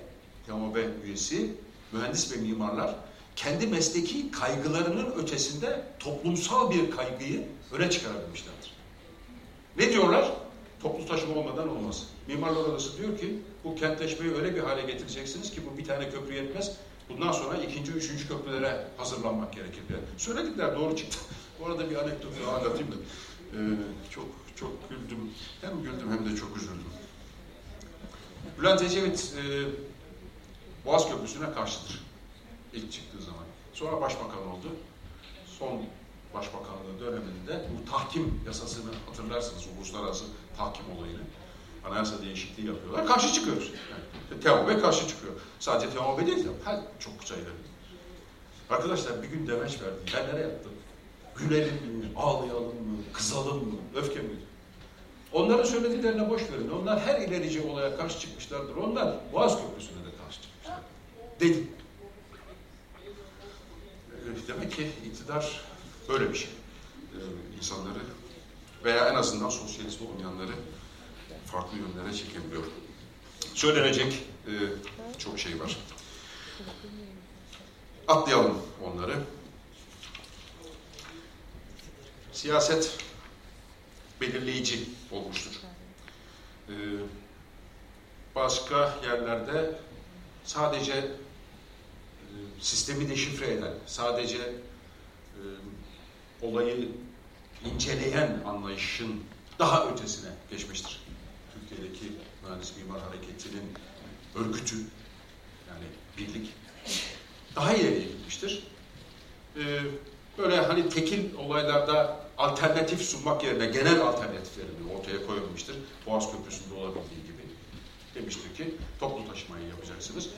TMOB üyesi, mühendis ve mimarlar kendi mesleki kaygılarının ötesinde toplumsal bir kaygıyı öne çıkarabilmişlerdir. Ne diyorlar? Toplu taşıma olmadan olmaz. Mimarlar Odası diyor ki bu kentleşmeyi öyle bir hale getireceksiniz ki bu bir tane köprü yetmez. Bundan sonra ikinci, üçüncü köprülere hazırlanmak gerekir diye. Söyledikler doğru çıktı. Bu arada bir anekdot daha anlatayım da. Ee, çok çok güldüm. Hem güldüm hem de çok üzüldüm. Bülent Ecevit e, Boğaz Köprüsü'ne karşıdır. İlk çıktığı zaman. Sonra başbakan oldu. Son başbakanlığı döneminde bu tahkim yasasını hatırlarsınız uluslararası tahkim olayını. Anayasa değişikliği yapıyorlar. Karşı çıkıyoruz. Yani, TEOB karşı çıkıyor. Sadece TEOB değil de her çok sayıda. Arkadaşlar bir gün demeç verdim. Ben nereye yaptım? Gülelim mi? Ağlayalım mı? Kızalım mı? Öfke mi? Onların söylediklerine boş verin. Onlar her ilerici olaya karşı çıkmışlardır. Onlar Boğaz Köprüsü'ne de karşı çıkmışlar. Dedi. Ee, demek ki iktidar böyle bir şey. Ee, insanları veya en azından sosyalist olmayanları farklı yönlere çekebiliyor. Söylenecek e, çok şey var. Atlayalım onları. Siyaset belirleyici olmuştur. Ee, başka yerlerde sadece e, sistemi deşifre eden, sadece e, olayı inceleyen anlayışın daha ötesine geçmiştir. Türkiye'deki mühendis mimar hareketinin örgütü, yani birlik daha ileriye gitmiştir. Ee, böyle hani tekil olaylarda alternatif sunmak yerine genel alternatiflerini ortaya koyabilmiştir. Boğaz Köprüsü'nde olabildiği gibi. Demiştir ki toplu taşımayı yapacaksınız.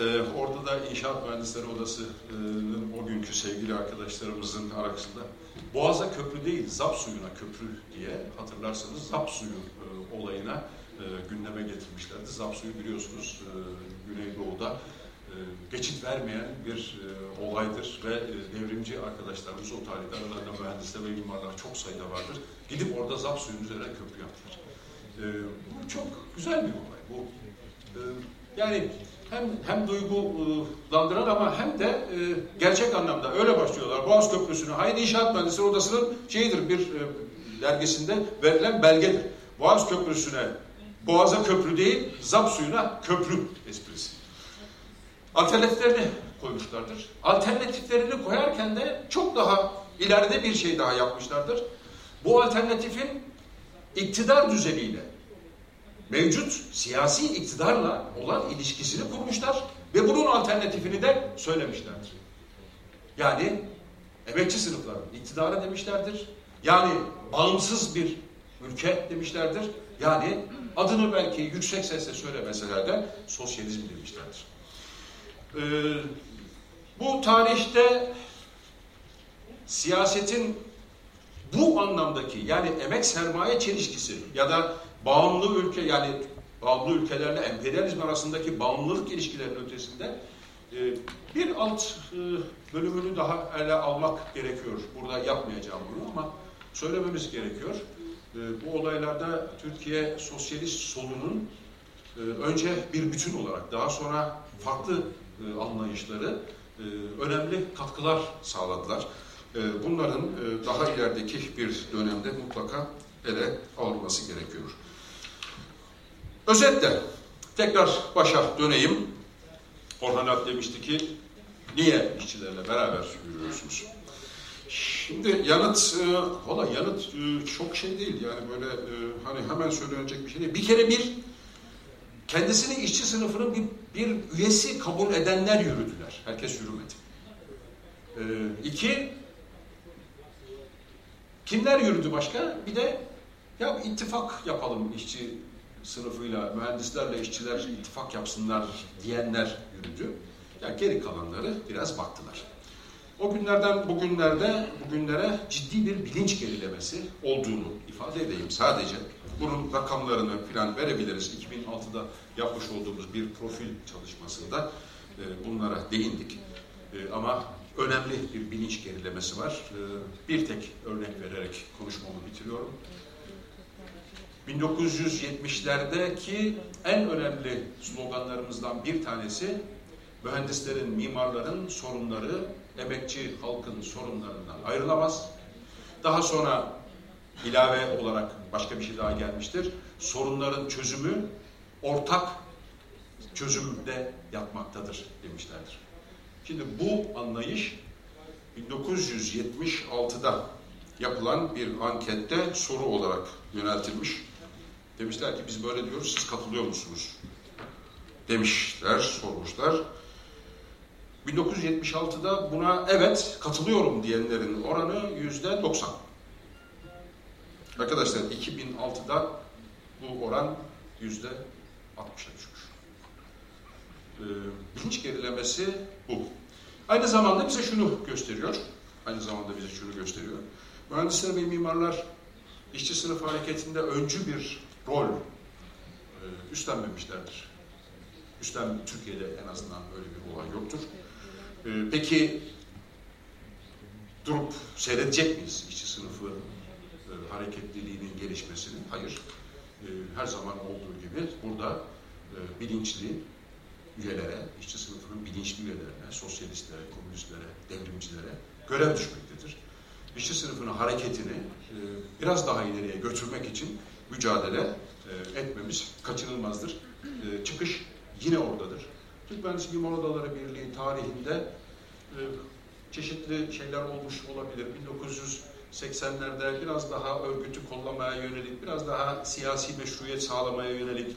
Ee, orada da İnşaat Mühendisleri Odası'nın o günkü sevgili arkadaşlarımızın arasında Boğaz'a köprü değil, zap suyuna köprü diye hatırlarsanız zap suyu olayına e, gündeme getirmişlerdi. Zap suyu biliyorsunuz e, Güneydoğu'da e, geçit vermeyen bir e, olaydır ve e, devrimci arkadaşlarımız o tarihte aralarında mühendisler ve mimarlar çok sayıda vardır. Gidip orada zap suyun üzerine köprü yaptılar. Bu çok güzel bir olay. Bu yani hem hem duygulandıran ama hem de gerçek anlamda öyle başlıyorlar. Boğaz Köprüsü'nü Hayır İnşaat Mühendisleri Odası'nın şeyidir bir dergisinde verilen belgedir. Boğaz Köprüsü'ne Boğaz'a köprü değil, zap suyuna köprü esprisi alternatiflerini koymuşlardır. Alternatiflerini koyarken de çok daha ileride bir şey daha yapmışlardır. Bu alternatifin iktidar düzeniyle, mevcut siyasi iktidarla olan ilişkisini kurmuşlar ve bunun alternatifini de söylemişlerdir. Yani emekçi sınıfların iktidarı demişlerdir. Yani bağımsız bir ülke demişlerdir. Yani adını belki yüksek sesle söylemeseler de sosyalizm demişlerdir. Ee, bu tarihte siyasetin bu anlamdaki yani emek sermaye çelişkisi ya da bağımlı ülke yani bağımlı ülkelerle emperyalizm arasındaki bağımlılık ilişkilerinin ötesinde e, bir alt e, bölümünü daha ele almak gerekiyor. Burada yapmayacağım bunu ama söylememiz gerekiyor. E, bu olaylarda Türkiye sosyalist solunun önce bir bütün olarak daha sonra farklı e, anlayışları e, önemli katkılar sağladılar. E, bunların daha ilerideki bir dönemde mutlaka ele alınması gerekiyor. Özetle tekrar başa döneyim. Orhan Alp demişti ki niye işçilerle beraber yürüyorsunuz? Şimdi yanıt, e, valla yanıt e, çok şey değil yani böyle e, hani hemen söylenecek bir şey değil. Bir kere bir kendisini işçi sınıfının bir, bir üyesi kabul edenler yürüdüler. Herkes yürümedi. E, iki, kimler yürüdü başka? Bir de ya ittifak yapalım işçi sınıfıyla, mühendislerle işçiler ittifak yapsınlar diyenler yürüdü. Yani geri kalanları biraz baktılar. O günlerden bugünlerde bugünlere ciddi bir bilinç gerilemesi olduğunu ifade edeyim sadece. Bunun rakamlarını filan verebiliriz. 2006'da yapmış olduğumuz bir profil çalışmasında e, bunlara değindik. E, ama önemli bir bilinç gerilemesi var. E, bir tek örnek vererek konuşmamı bitiriyorum. 1970'lerdeki en önemli sloganlarımızdan bir tanesi mühendislerin, mimarların sorunları emekçi halkın sorunlarından ayrılamaz. Daha sonra ilave olarak başka bir şey daha gelmiştir. Sorunların çözümü ortak çözümde yatmaktadır demişlerdir. Şimdi bu anlayış 1976'da yapılan bir ankette soru olarak yöneltilmiş. Demişler ki biz böyle diyoruz, siz katılıyor musunuz? Demişler, sormuşlar. 1976'da buna evet katılıyorum diyenlerin oranı yüzde 90. Arkadaşlar 2006'da bu oran yüzde 60'a düşmüş. Ee, bilinç gerilemesi bu. Aynı zamanda bize şunu gösteriyor. Aynı zamanda bize şunu gösteriyor. Mühendisler ve mimarlar işçi sınıf hareketinde öncü bir rol e, üstlenmemişlerdir. Üstten Türkiye'de en azından öyle bir olay yoktur. Ee, peki durup seyredecek miyiz işçi sınıfı e, hareketliliğinin gelişmesini? Hayır. E, her zaman olduğu gibi burada e, bilinçli üyelere, işçi sınıfının bilinçli üyelerine, sosyalistlere, komünistlere, devrimcilere görev düşmektedir. İşçi sınıfının hareketini e, biraz daha ileriye götürmek için mücadele e, etmemiz kaçınılmazdır. E, çıkış yine oradadır. Türk Mühendislik Mimar Odaları Birliği tarihinde e, çeşitli şeyler olmuş olabilir. 1980'lerde biraz daha örgütü kollamaya yönelik, biraz daha siyasi meşruiyet sağlamaya yönelik,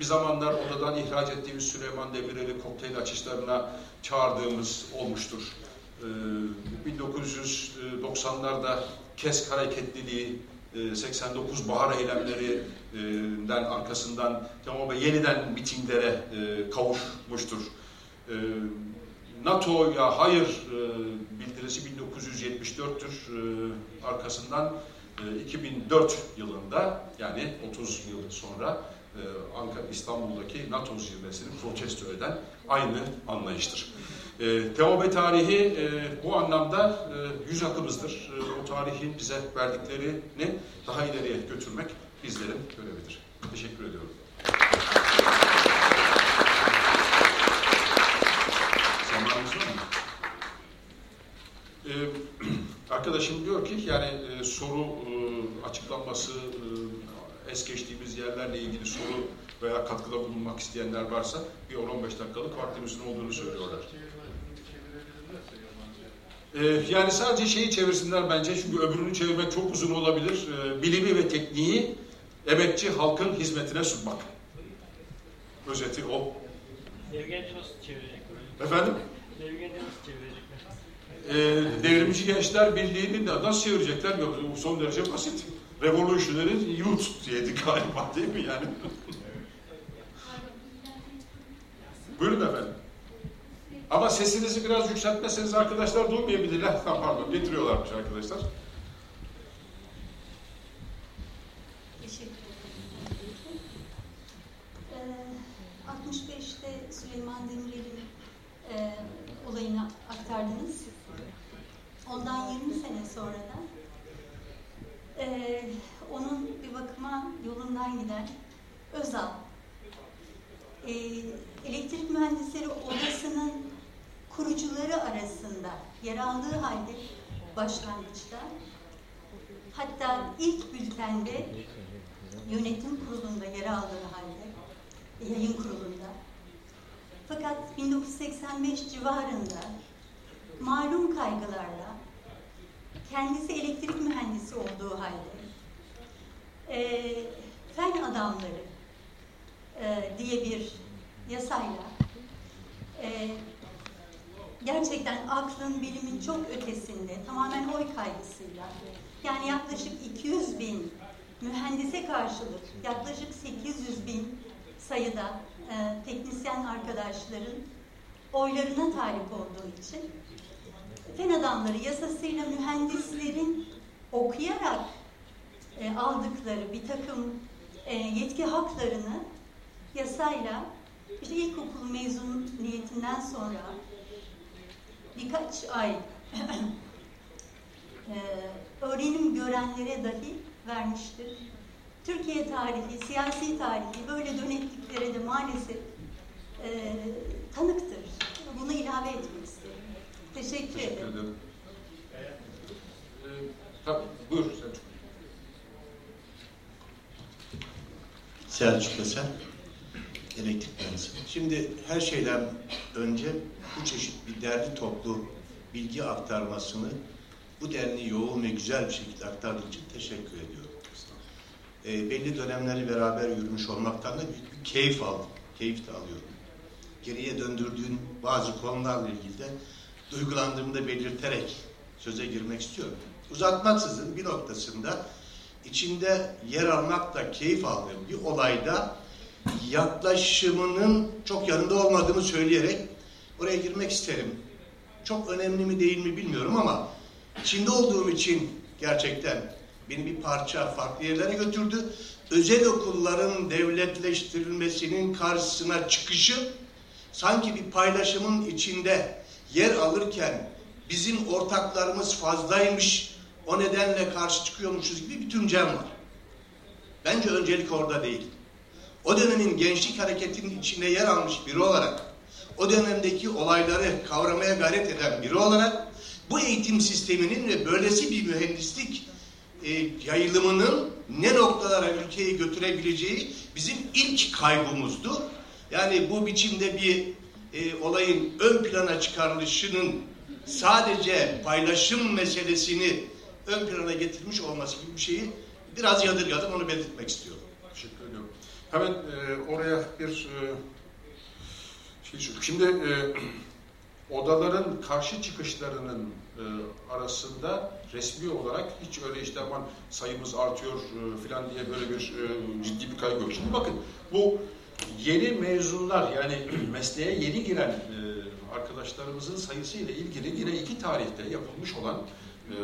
bir zamanlar odadan ihraç ettiğimiz Süleyman Demirel'i kokteyl açışlarına çağırdığımız olmuştur. E, 1990'larda KESK hareketliliği, 89 e, bahar eylemlerinden arkasından Kemal Bey yeniden mitinglere e, kavuşmuştur. E, NATO'ya hayır bildirisi 1974'tür. Arkasından 2004 yılında yani 30 yıl sonra İstanbul'daki NATO zirvesini protesto eden aynı anlayıştır. E, Teobe tarihi e, bu anlamda e, yüz akımızdır. E, o tarihin bize verdiklerini daha ileriye götürmek bizlerin görevidir. Teşekkür ediyorum. Zamanımız? Ee, arkadaşım diyor ki yani e, soru e, açıklanması e, es geçtiğimiz yerlerle ilgili soru veya katkıda bulunmak isteyenler varsa bir 10-15 dakikalık vaktimizin olduğunu söylüyorlar. Ee, yani sadece şeyi çevirsinler bence çünkü öbürünü çevirmek çok uzun olabilir. Ee, bilimi ve tekniği emekçi halkın hizmetine sunmak. Özeti o. Devgenci nasıl çevirecek? Efendim? Devgenci nasıl çevirecekler? Ee, Devrimci Gençler Birliği'nin de nasıl çevirecekler? Bu son derece basit. Revolutionary Youth diyedi galiba değil mi yani? Buyurun efendim. Ama sesinizi biraz yükseltmeseniz arkadaşlar duymayabilirler. Ha, pardon getiriyorlarmış arkadaşlar. Teşekkür ederim. Ee, 65'te Süleyman Demirel'in e, olayını aktardınız. Ondan 20 sene sonra da e, onun bir bakıma yolundan giden Özal e, elektrik mühendisleri odasının kurucuları arasında yer aldığı halde başlangıçta hatta ilk bültende yönetim kurulunda yer aldığı halde yayın kurulunda. Fakat 1985 civarında malum kaygılarla kendisi elektrik mühendisi olduğu halde e, fen adamları e, diye bir yasayla e, gerçekten aklın, bilimin çok ötesinde, tamamen oy kaygısıyla, yani yaklaşık 200 bin mühendise karşılık yaklaşık 800 bin sayıda e, teknisyen arkadaşların oylarına talip olduğu için fen adamları yasasıyla mühendislerin okuyarak e, aldıkları bir takım e, yetki haklarını yasayla işte ilkokul mezuniyetinden sonra birkaç ay e, öğrenim görenlere dahi vermiştir. Türkiye tarihi, siyasi tarihi böyle dönekliklere de maalesef e, tanıktır. Bunu ilave etmek isterim. Teşekkür, Teşekkür ederim. ederim. Ee, tabii, buyur Selçuk. Selçuk Ösen, elektrik mühendisi. Şimdi her şeyden önce bu çeşit bir derli toplu bilgi aktarmasını bu denli yoğun ve güzel bir şekilde aktardığı için teşekkür ediyorum. E, belli dönemleri beraber yürümüş olmaktan da büyük bir keyif aldım. Keyif de alıyorum. Geriye döndürdüğün bazı konularla ilgili de duygulandığımı da belirterek söze girmek istiyorum. Uzatmaksızın bir noktasında içinde yer almakla keyif aldığım bir olayda yaklaşımının çok yanında olmadığını söyleyerek oraya girmek isterim. Çok önemli mi değil mi bilmiyorum ama içinde olduğum için gerçekten beni bir parça farklı yerlere götürdü. Özel okulların devletleştirilmesinin karşısına çıkışı sanki bir paylaşımın içinde yer alırken bizim ortaklarımız fazlaymış o nedenle karşı çıkıyormuşuz gibi bir tümcem var. Bence öncelik orada değil. O dönemin gençlik hareketinin içinde yer almış biri olarak, o dönemdeki olayları kavramaya gayret eden biri olarak, bu eğitim sisteminin ve böylesi bir mühendislik e, yayılımının ne noktalara ülkeyi götürebileceği bizim ilk kaygımızdı. Yani bu biçimde bir e, olayın ön plana çıkarılışının sadece paylaşım meselesini ön plana getirmiş olması gibi bir şeyi biraz yadırgadım onu belirtmek istiyorum. Hemen e, oraya bir e, şey söyleyeyim. Şimdi e, odaların karşı çıkışlarının e, arasında resmi olarak hiç öyle işte aman sayımız artıyor e, filan diye böyle bir e, ciddi bir kaygı yok. Şimdi bakın bu yeni mezunlar yani mesleğe yeni giren e, arkadaşlarımızın sayısı ile ilgili yine iki tarihte yapılmış olan e,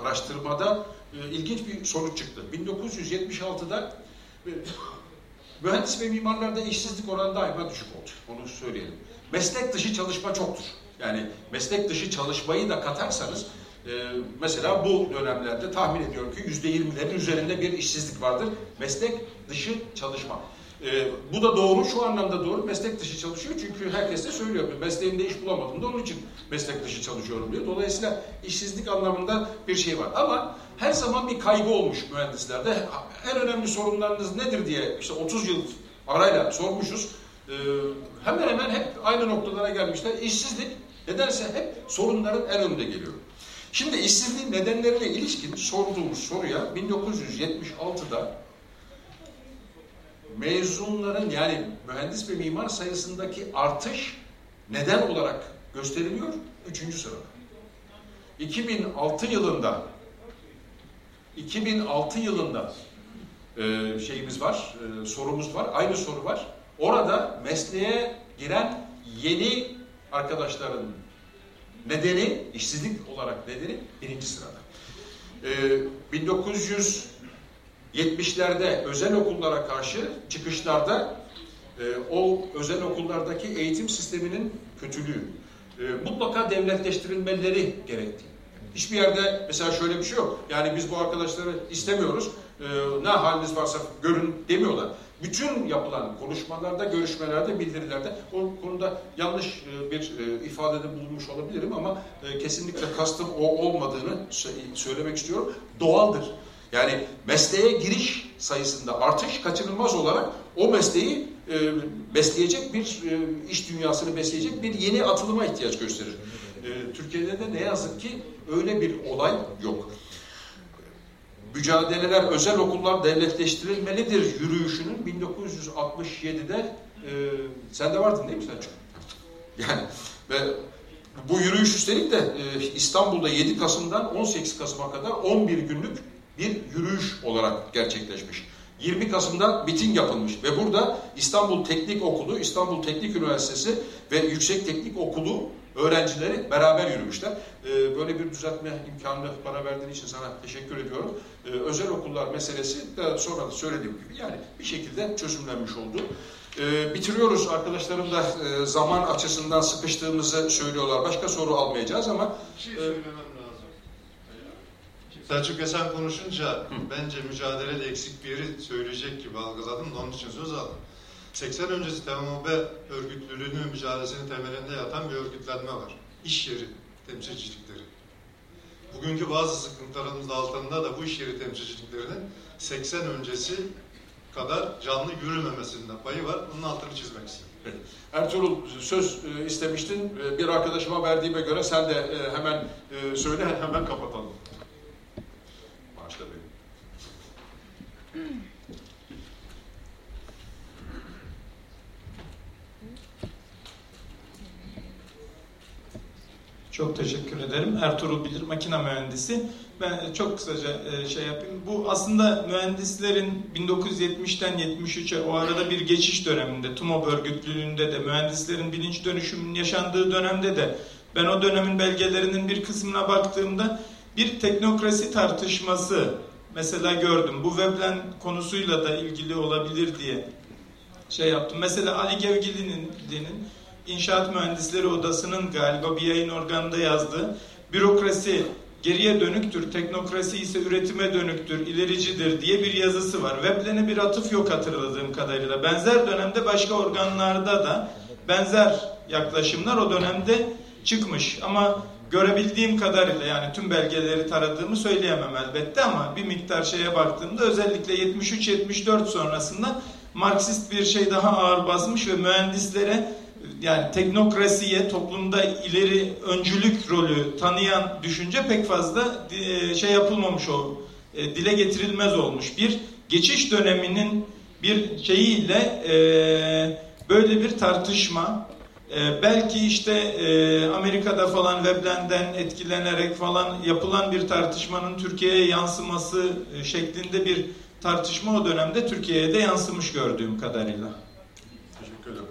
araştırmada e, ilginç bir sonuç çıktı. 1976'da e, mühendis ve mimarlarda işsizlik oranı daima düşük oldu. Onu söyleyelim. Meslek dışı çalışma çoktur. Yani meslek dışı çalışmayı da katarsanız e, mesela bu dönemlerde tahmin ediyorum ki yüzde yirmilerin üzerinde bir işsizlik vardır. Meslek dışı çalışma. E, bu da doğru, şu anlamda doğru. Meslek dışı çalışıyor çünkü herkes de söylüyor. Mesleğimde iş bulamadım da onun için meslek dışı çalışıyorum diyor. Dolayısıyla işsizlik anlamında bir şey var. Ama her zaman bir kaygı olmuş mühendislerde. En önemli sorunlarınız nedir diye işte 30 yıl arayla sormuşuz. Ee, hemen hemen hep aynı noktalara gelmişler. İşsizlik nedense hep sorunların en önünde geliyor. Şimdi işsizliğin nedenlerine ilişkin sorduğumuz soruya 1976'da mezunların yani mühendis ve mimar sayısındaki artış neden olarak gösteriliyor? Üçüncü sırada. 2006 yılında 2006 yılında e, şeyimiz var, e, sorumuz var, aynı soru var. Orada mesleğe giren yeni arkadaşların nedeni, işsizlik olarak nedeni birinci sırada. E, 1970'lerde özel okullara karşı çıkışlarda e, o özel okullardaki eğitim sisteminin kötülüğü, e, mutlaka devletleştirilmeleri gerektiği. Hiçbir yerde mesela şöyle bir şey yok. Yani biz bu arkadaşları istemiyoruz. E, ne haliniz varsa görün demiyorlar. Bütün yapılan konuşmalarda, görüşmelerde, bildirilerde o konuda yanlış e, bir e, ifadede bulunmuş olabilirim ama e, kesinlikle kastım o olmadığını söylemek istiyorum. Doğaldır. Yani mesleğe giriş sayısında artış kaçınılmaz olarak o mesleği e, besleyecek bir e, iş dünyasını besleyecek bir yeni atılıma ihtiyaç gösterir. E, Türkiye'de de ne yazık ki öyle bir olay yok. Mücadeleler özel okullar devletleştirilmelidir yürüyüşünün 1967'de e, sen de vardın değil mi Selçuk? Yani ve bu yürüyüş üstelik de e, İstanbul'da 7 Kasım'dan 18 Kasım'a kadar 11 günlük bir yürüyüş olarak gerçekleşmiş. 20 Kasım'da miting yapılmış ve burada İstanbul Teknik Okulu, İstanbul Teknik Üniversitesi ve Yüksek Teknik Okulu öğrencileri beraber yürümüşler. Ee, böyle bir düzeltme imkanını bana verdiğin için sana teşekkür ediyorum. Ee, özel okullar meselesi de sonra da söylediğim gibi yani bir şekilde çözümlenmiş oldu. Ee, bitiriyoruz arkadaşlarım da e, zaman açısından sıkıştığımızı söylüyorlar. Başka soru almayacağız ama Bir şey lazım. Selçuk Esen konuşunca bence mücadelede eksik bir yeri söyleyecek gibi algıladım da onun için söz aldım. 80 öncesi TMOB örgütlülüğünü mücadelesinin temelinde yatan bir örgütlenme var. İş yeri temsilcilikleri. Bugünkü bazı sıkıntılarımız altında da bu iş yeri temsilciliklerinin 80 öncesi kadar canlı yürümemesinde payı var. Bunun altını çizmek istedim. Ertuğrul söz e, istemiştin. E, bir arkadaşıma verdiğime göre sen de e, hemen söyle hemen kapatalım. Başla benim. Çok teşekkür ederim. Ertuğrul Bilir, makine mühendisi. Ben çok kısaca e, şey yapayım. Bu aslında mühendislerin 1970'ten 73'e o arada bir geçiş döneminde, TUMOB örgütlülüğünde de mühendislerin bilinç dönüşümünün yaşandığı dönemde de ben o dönemin belgelerinin bir kısmına baktığımda bir teknokrasi tartışması mesela gördüm. Bu Veblen konusuyla da ilgili olabilir diye şey yaptım. Mesela Ali Gevgili'nin İnşaat Mühendisleri Odası'nın galiba bir yayın organında yazdığı bürokrasi geriye dönüktür, teknokrasi ise üretime dönüktür, ilericidir diye bir yazısı var. Veblen'e bir atıf yok hatırladığım kadarıyla. Benzer dönemde başka organlarda da benzer yaklaşımlar o dönemde çıkmış. Ama görebildiğim kadarıyla yani tüm belgeleri taradığımı söyleyemem elbette ama bir miktar şeye baktığımda özellikle 73-74 sonrasında Marksist bir şey daha ağır basmış ve mühendislere yani teknokrasiye toplumda ileri öncülük rolü tanıyan düşünce pek fazla e, şey yapılmamış o e, dile getirilmez olmuş. Bir geçiş döneminin bir şeyiyle e, böyle bir tartışma belki işte Amerika'da falan Veblen'den etkilenerek falan yapılan bir tartışmanın Türkiye'ye yansıması şeklinde bir tartışma o dönemde Türkiye'ye de yansımış gördüğüm kadarıyla. Teşekkür ederim.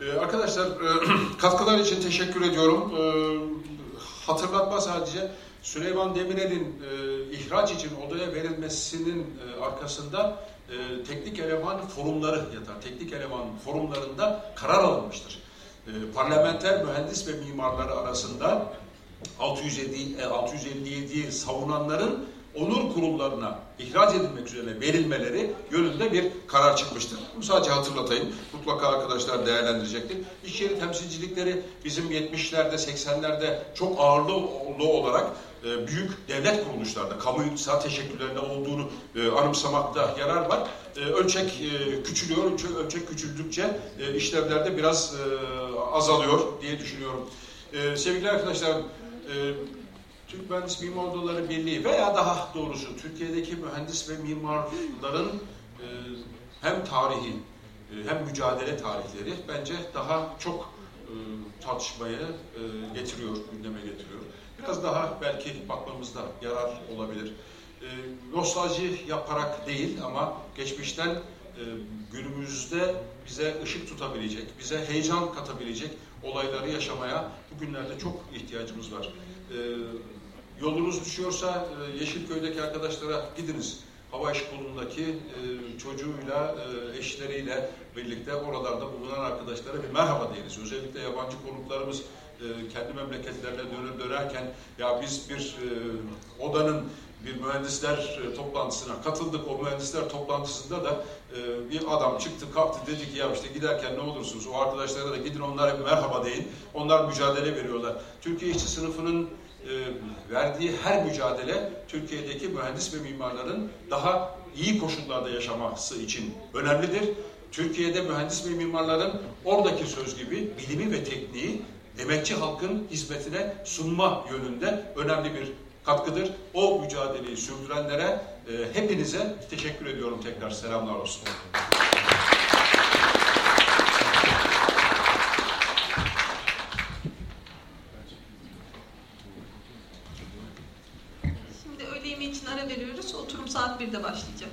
Ee, arkadaşlar e, katkılar için teşekkür ediyorum. Ee, hatırlatma sadece Süleyman Demirel'in e, ihraç için odaya verilmesinin e, arkasında e, teknik eleman forumları yatar. Teknik eleman forumlarında karar alınmıştır. E, parlamenter mühendis ve mimarları arasında 657, 657'yi savunanların onur kurullarına ihraç edilmek üzere verilmeleri yönünde bir karar çıkmıştır. Bunu sadece hatırlatayım. Mutlaka arkadaşlar değerlendirecektir. İş yeri temsilcilikleri bizim 70'lerde, 80'lerde çok ağırlı olarak e, büyük devlet kuruluşlarda, kamu iktisat teşekküllerinde olduğunu e, anımsamakta yarar var. E, ölçek küçülüyor, ölçek küçüldükçe işlevlerde biraz azalıyor diye düşünüyorum. Sevgili arkadaşlar, Türk Mühendis Mimar Odaları Birliği veya daha doğrusu Türkiye'deki mühendis ve mimarların e, hem tarihi e, hem mücadele tarihleri bence daha çok e, tartışmaya e, getiriyor, gündeme getiriyor. Biraz daha belki bakmamızda yarar olabilir. E, nostalji yaparak değil ama geçmişten e, günümüzde bize ışık tutabilecek, bize heyecan katabilecek olayları yaşamaya bugünlerde çok ihtiyacımız var. E, Yolunuz düşüyorsa e, Yeşilköy'deki arkadaşlara gidiniz. Hava İşkolu'ndaki e, çocuğuyla, e, eşleriyle birlikte oralarda bulunan arkadaşlara bir merhaba diyiniz. Özellikle yabancı konuklarımız e, kendi memleketlerine dönür dönerken ya biz bir e, odanın bir mühendisler e, toplantısına katıldık. O mühendisler toplantısında da e, bir adam çıktı kalktı dedi ki ya işte giderken ne olursunuz o arkadaşlara da gidin onlara bir merhaba deyin. Onlar mücadele veriyorlar. Türkiye işçi sınıfının verdiği her mücadele Türkiye'deki mühendis ve mimarların daha iyi koşullarda yaşaması için önemlidir. Türkiye'de mühendis ve mimarların oradaki söz gibi bilimi ve tekniği emekçi halkın hizmetine sunma yönünde önemli bir katkıdır. O mücadeleyi sürdürenlere e, hepinize teşekkür ediyorum tekrar. Selamlar olsun. Şimdi öğle yemeği için ara veriyoruz. Oturum saat 1'de başlayacak.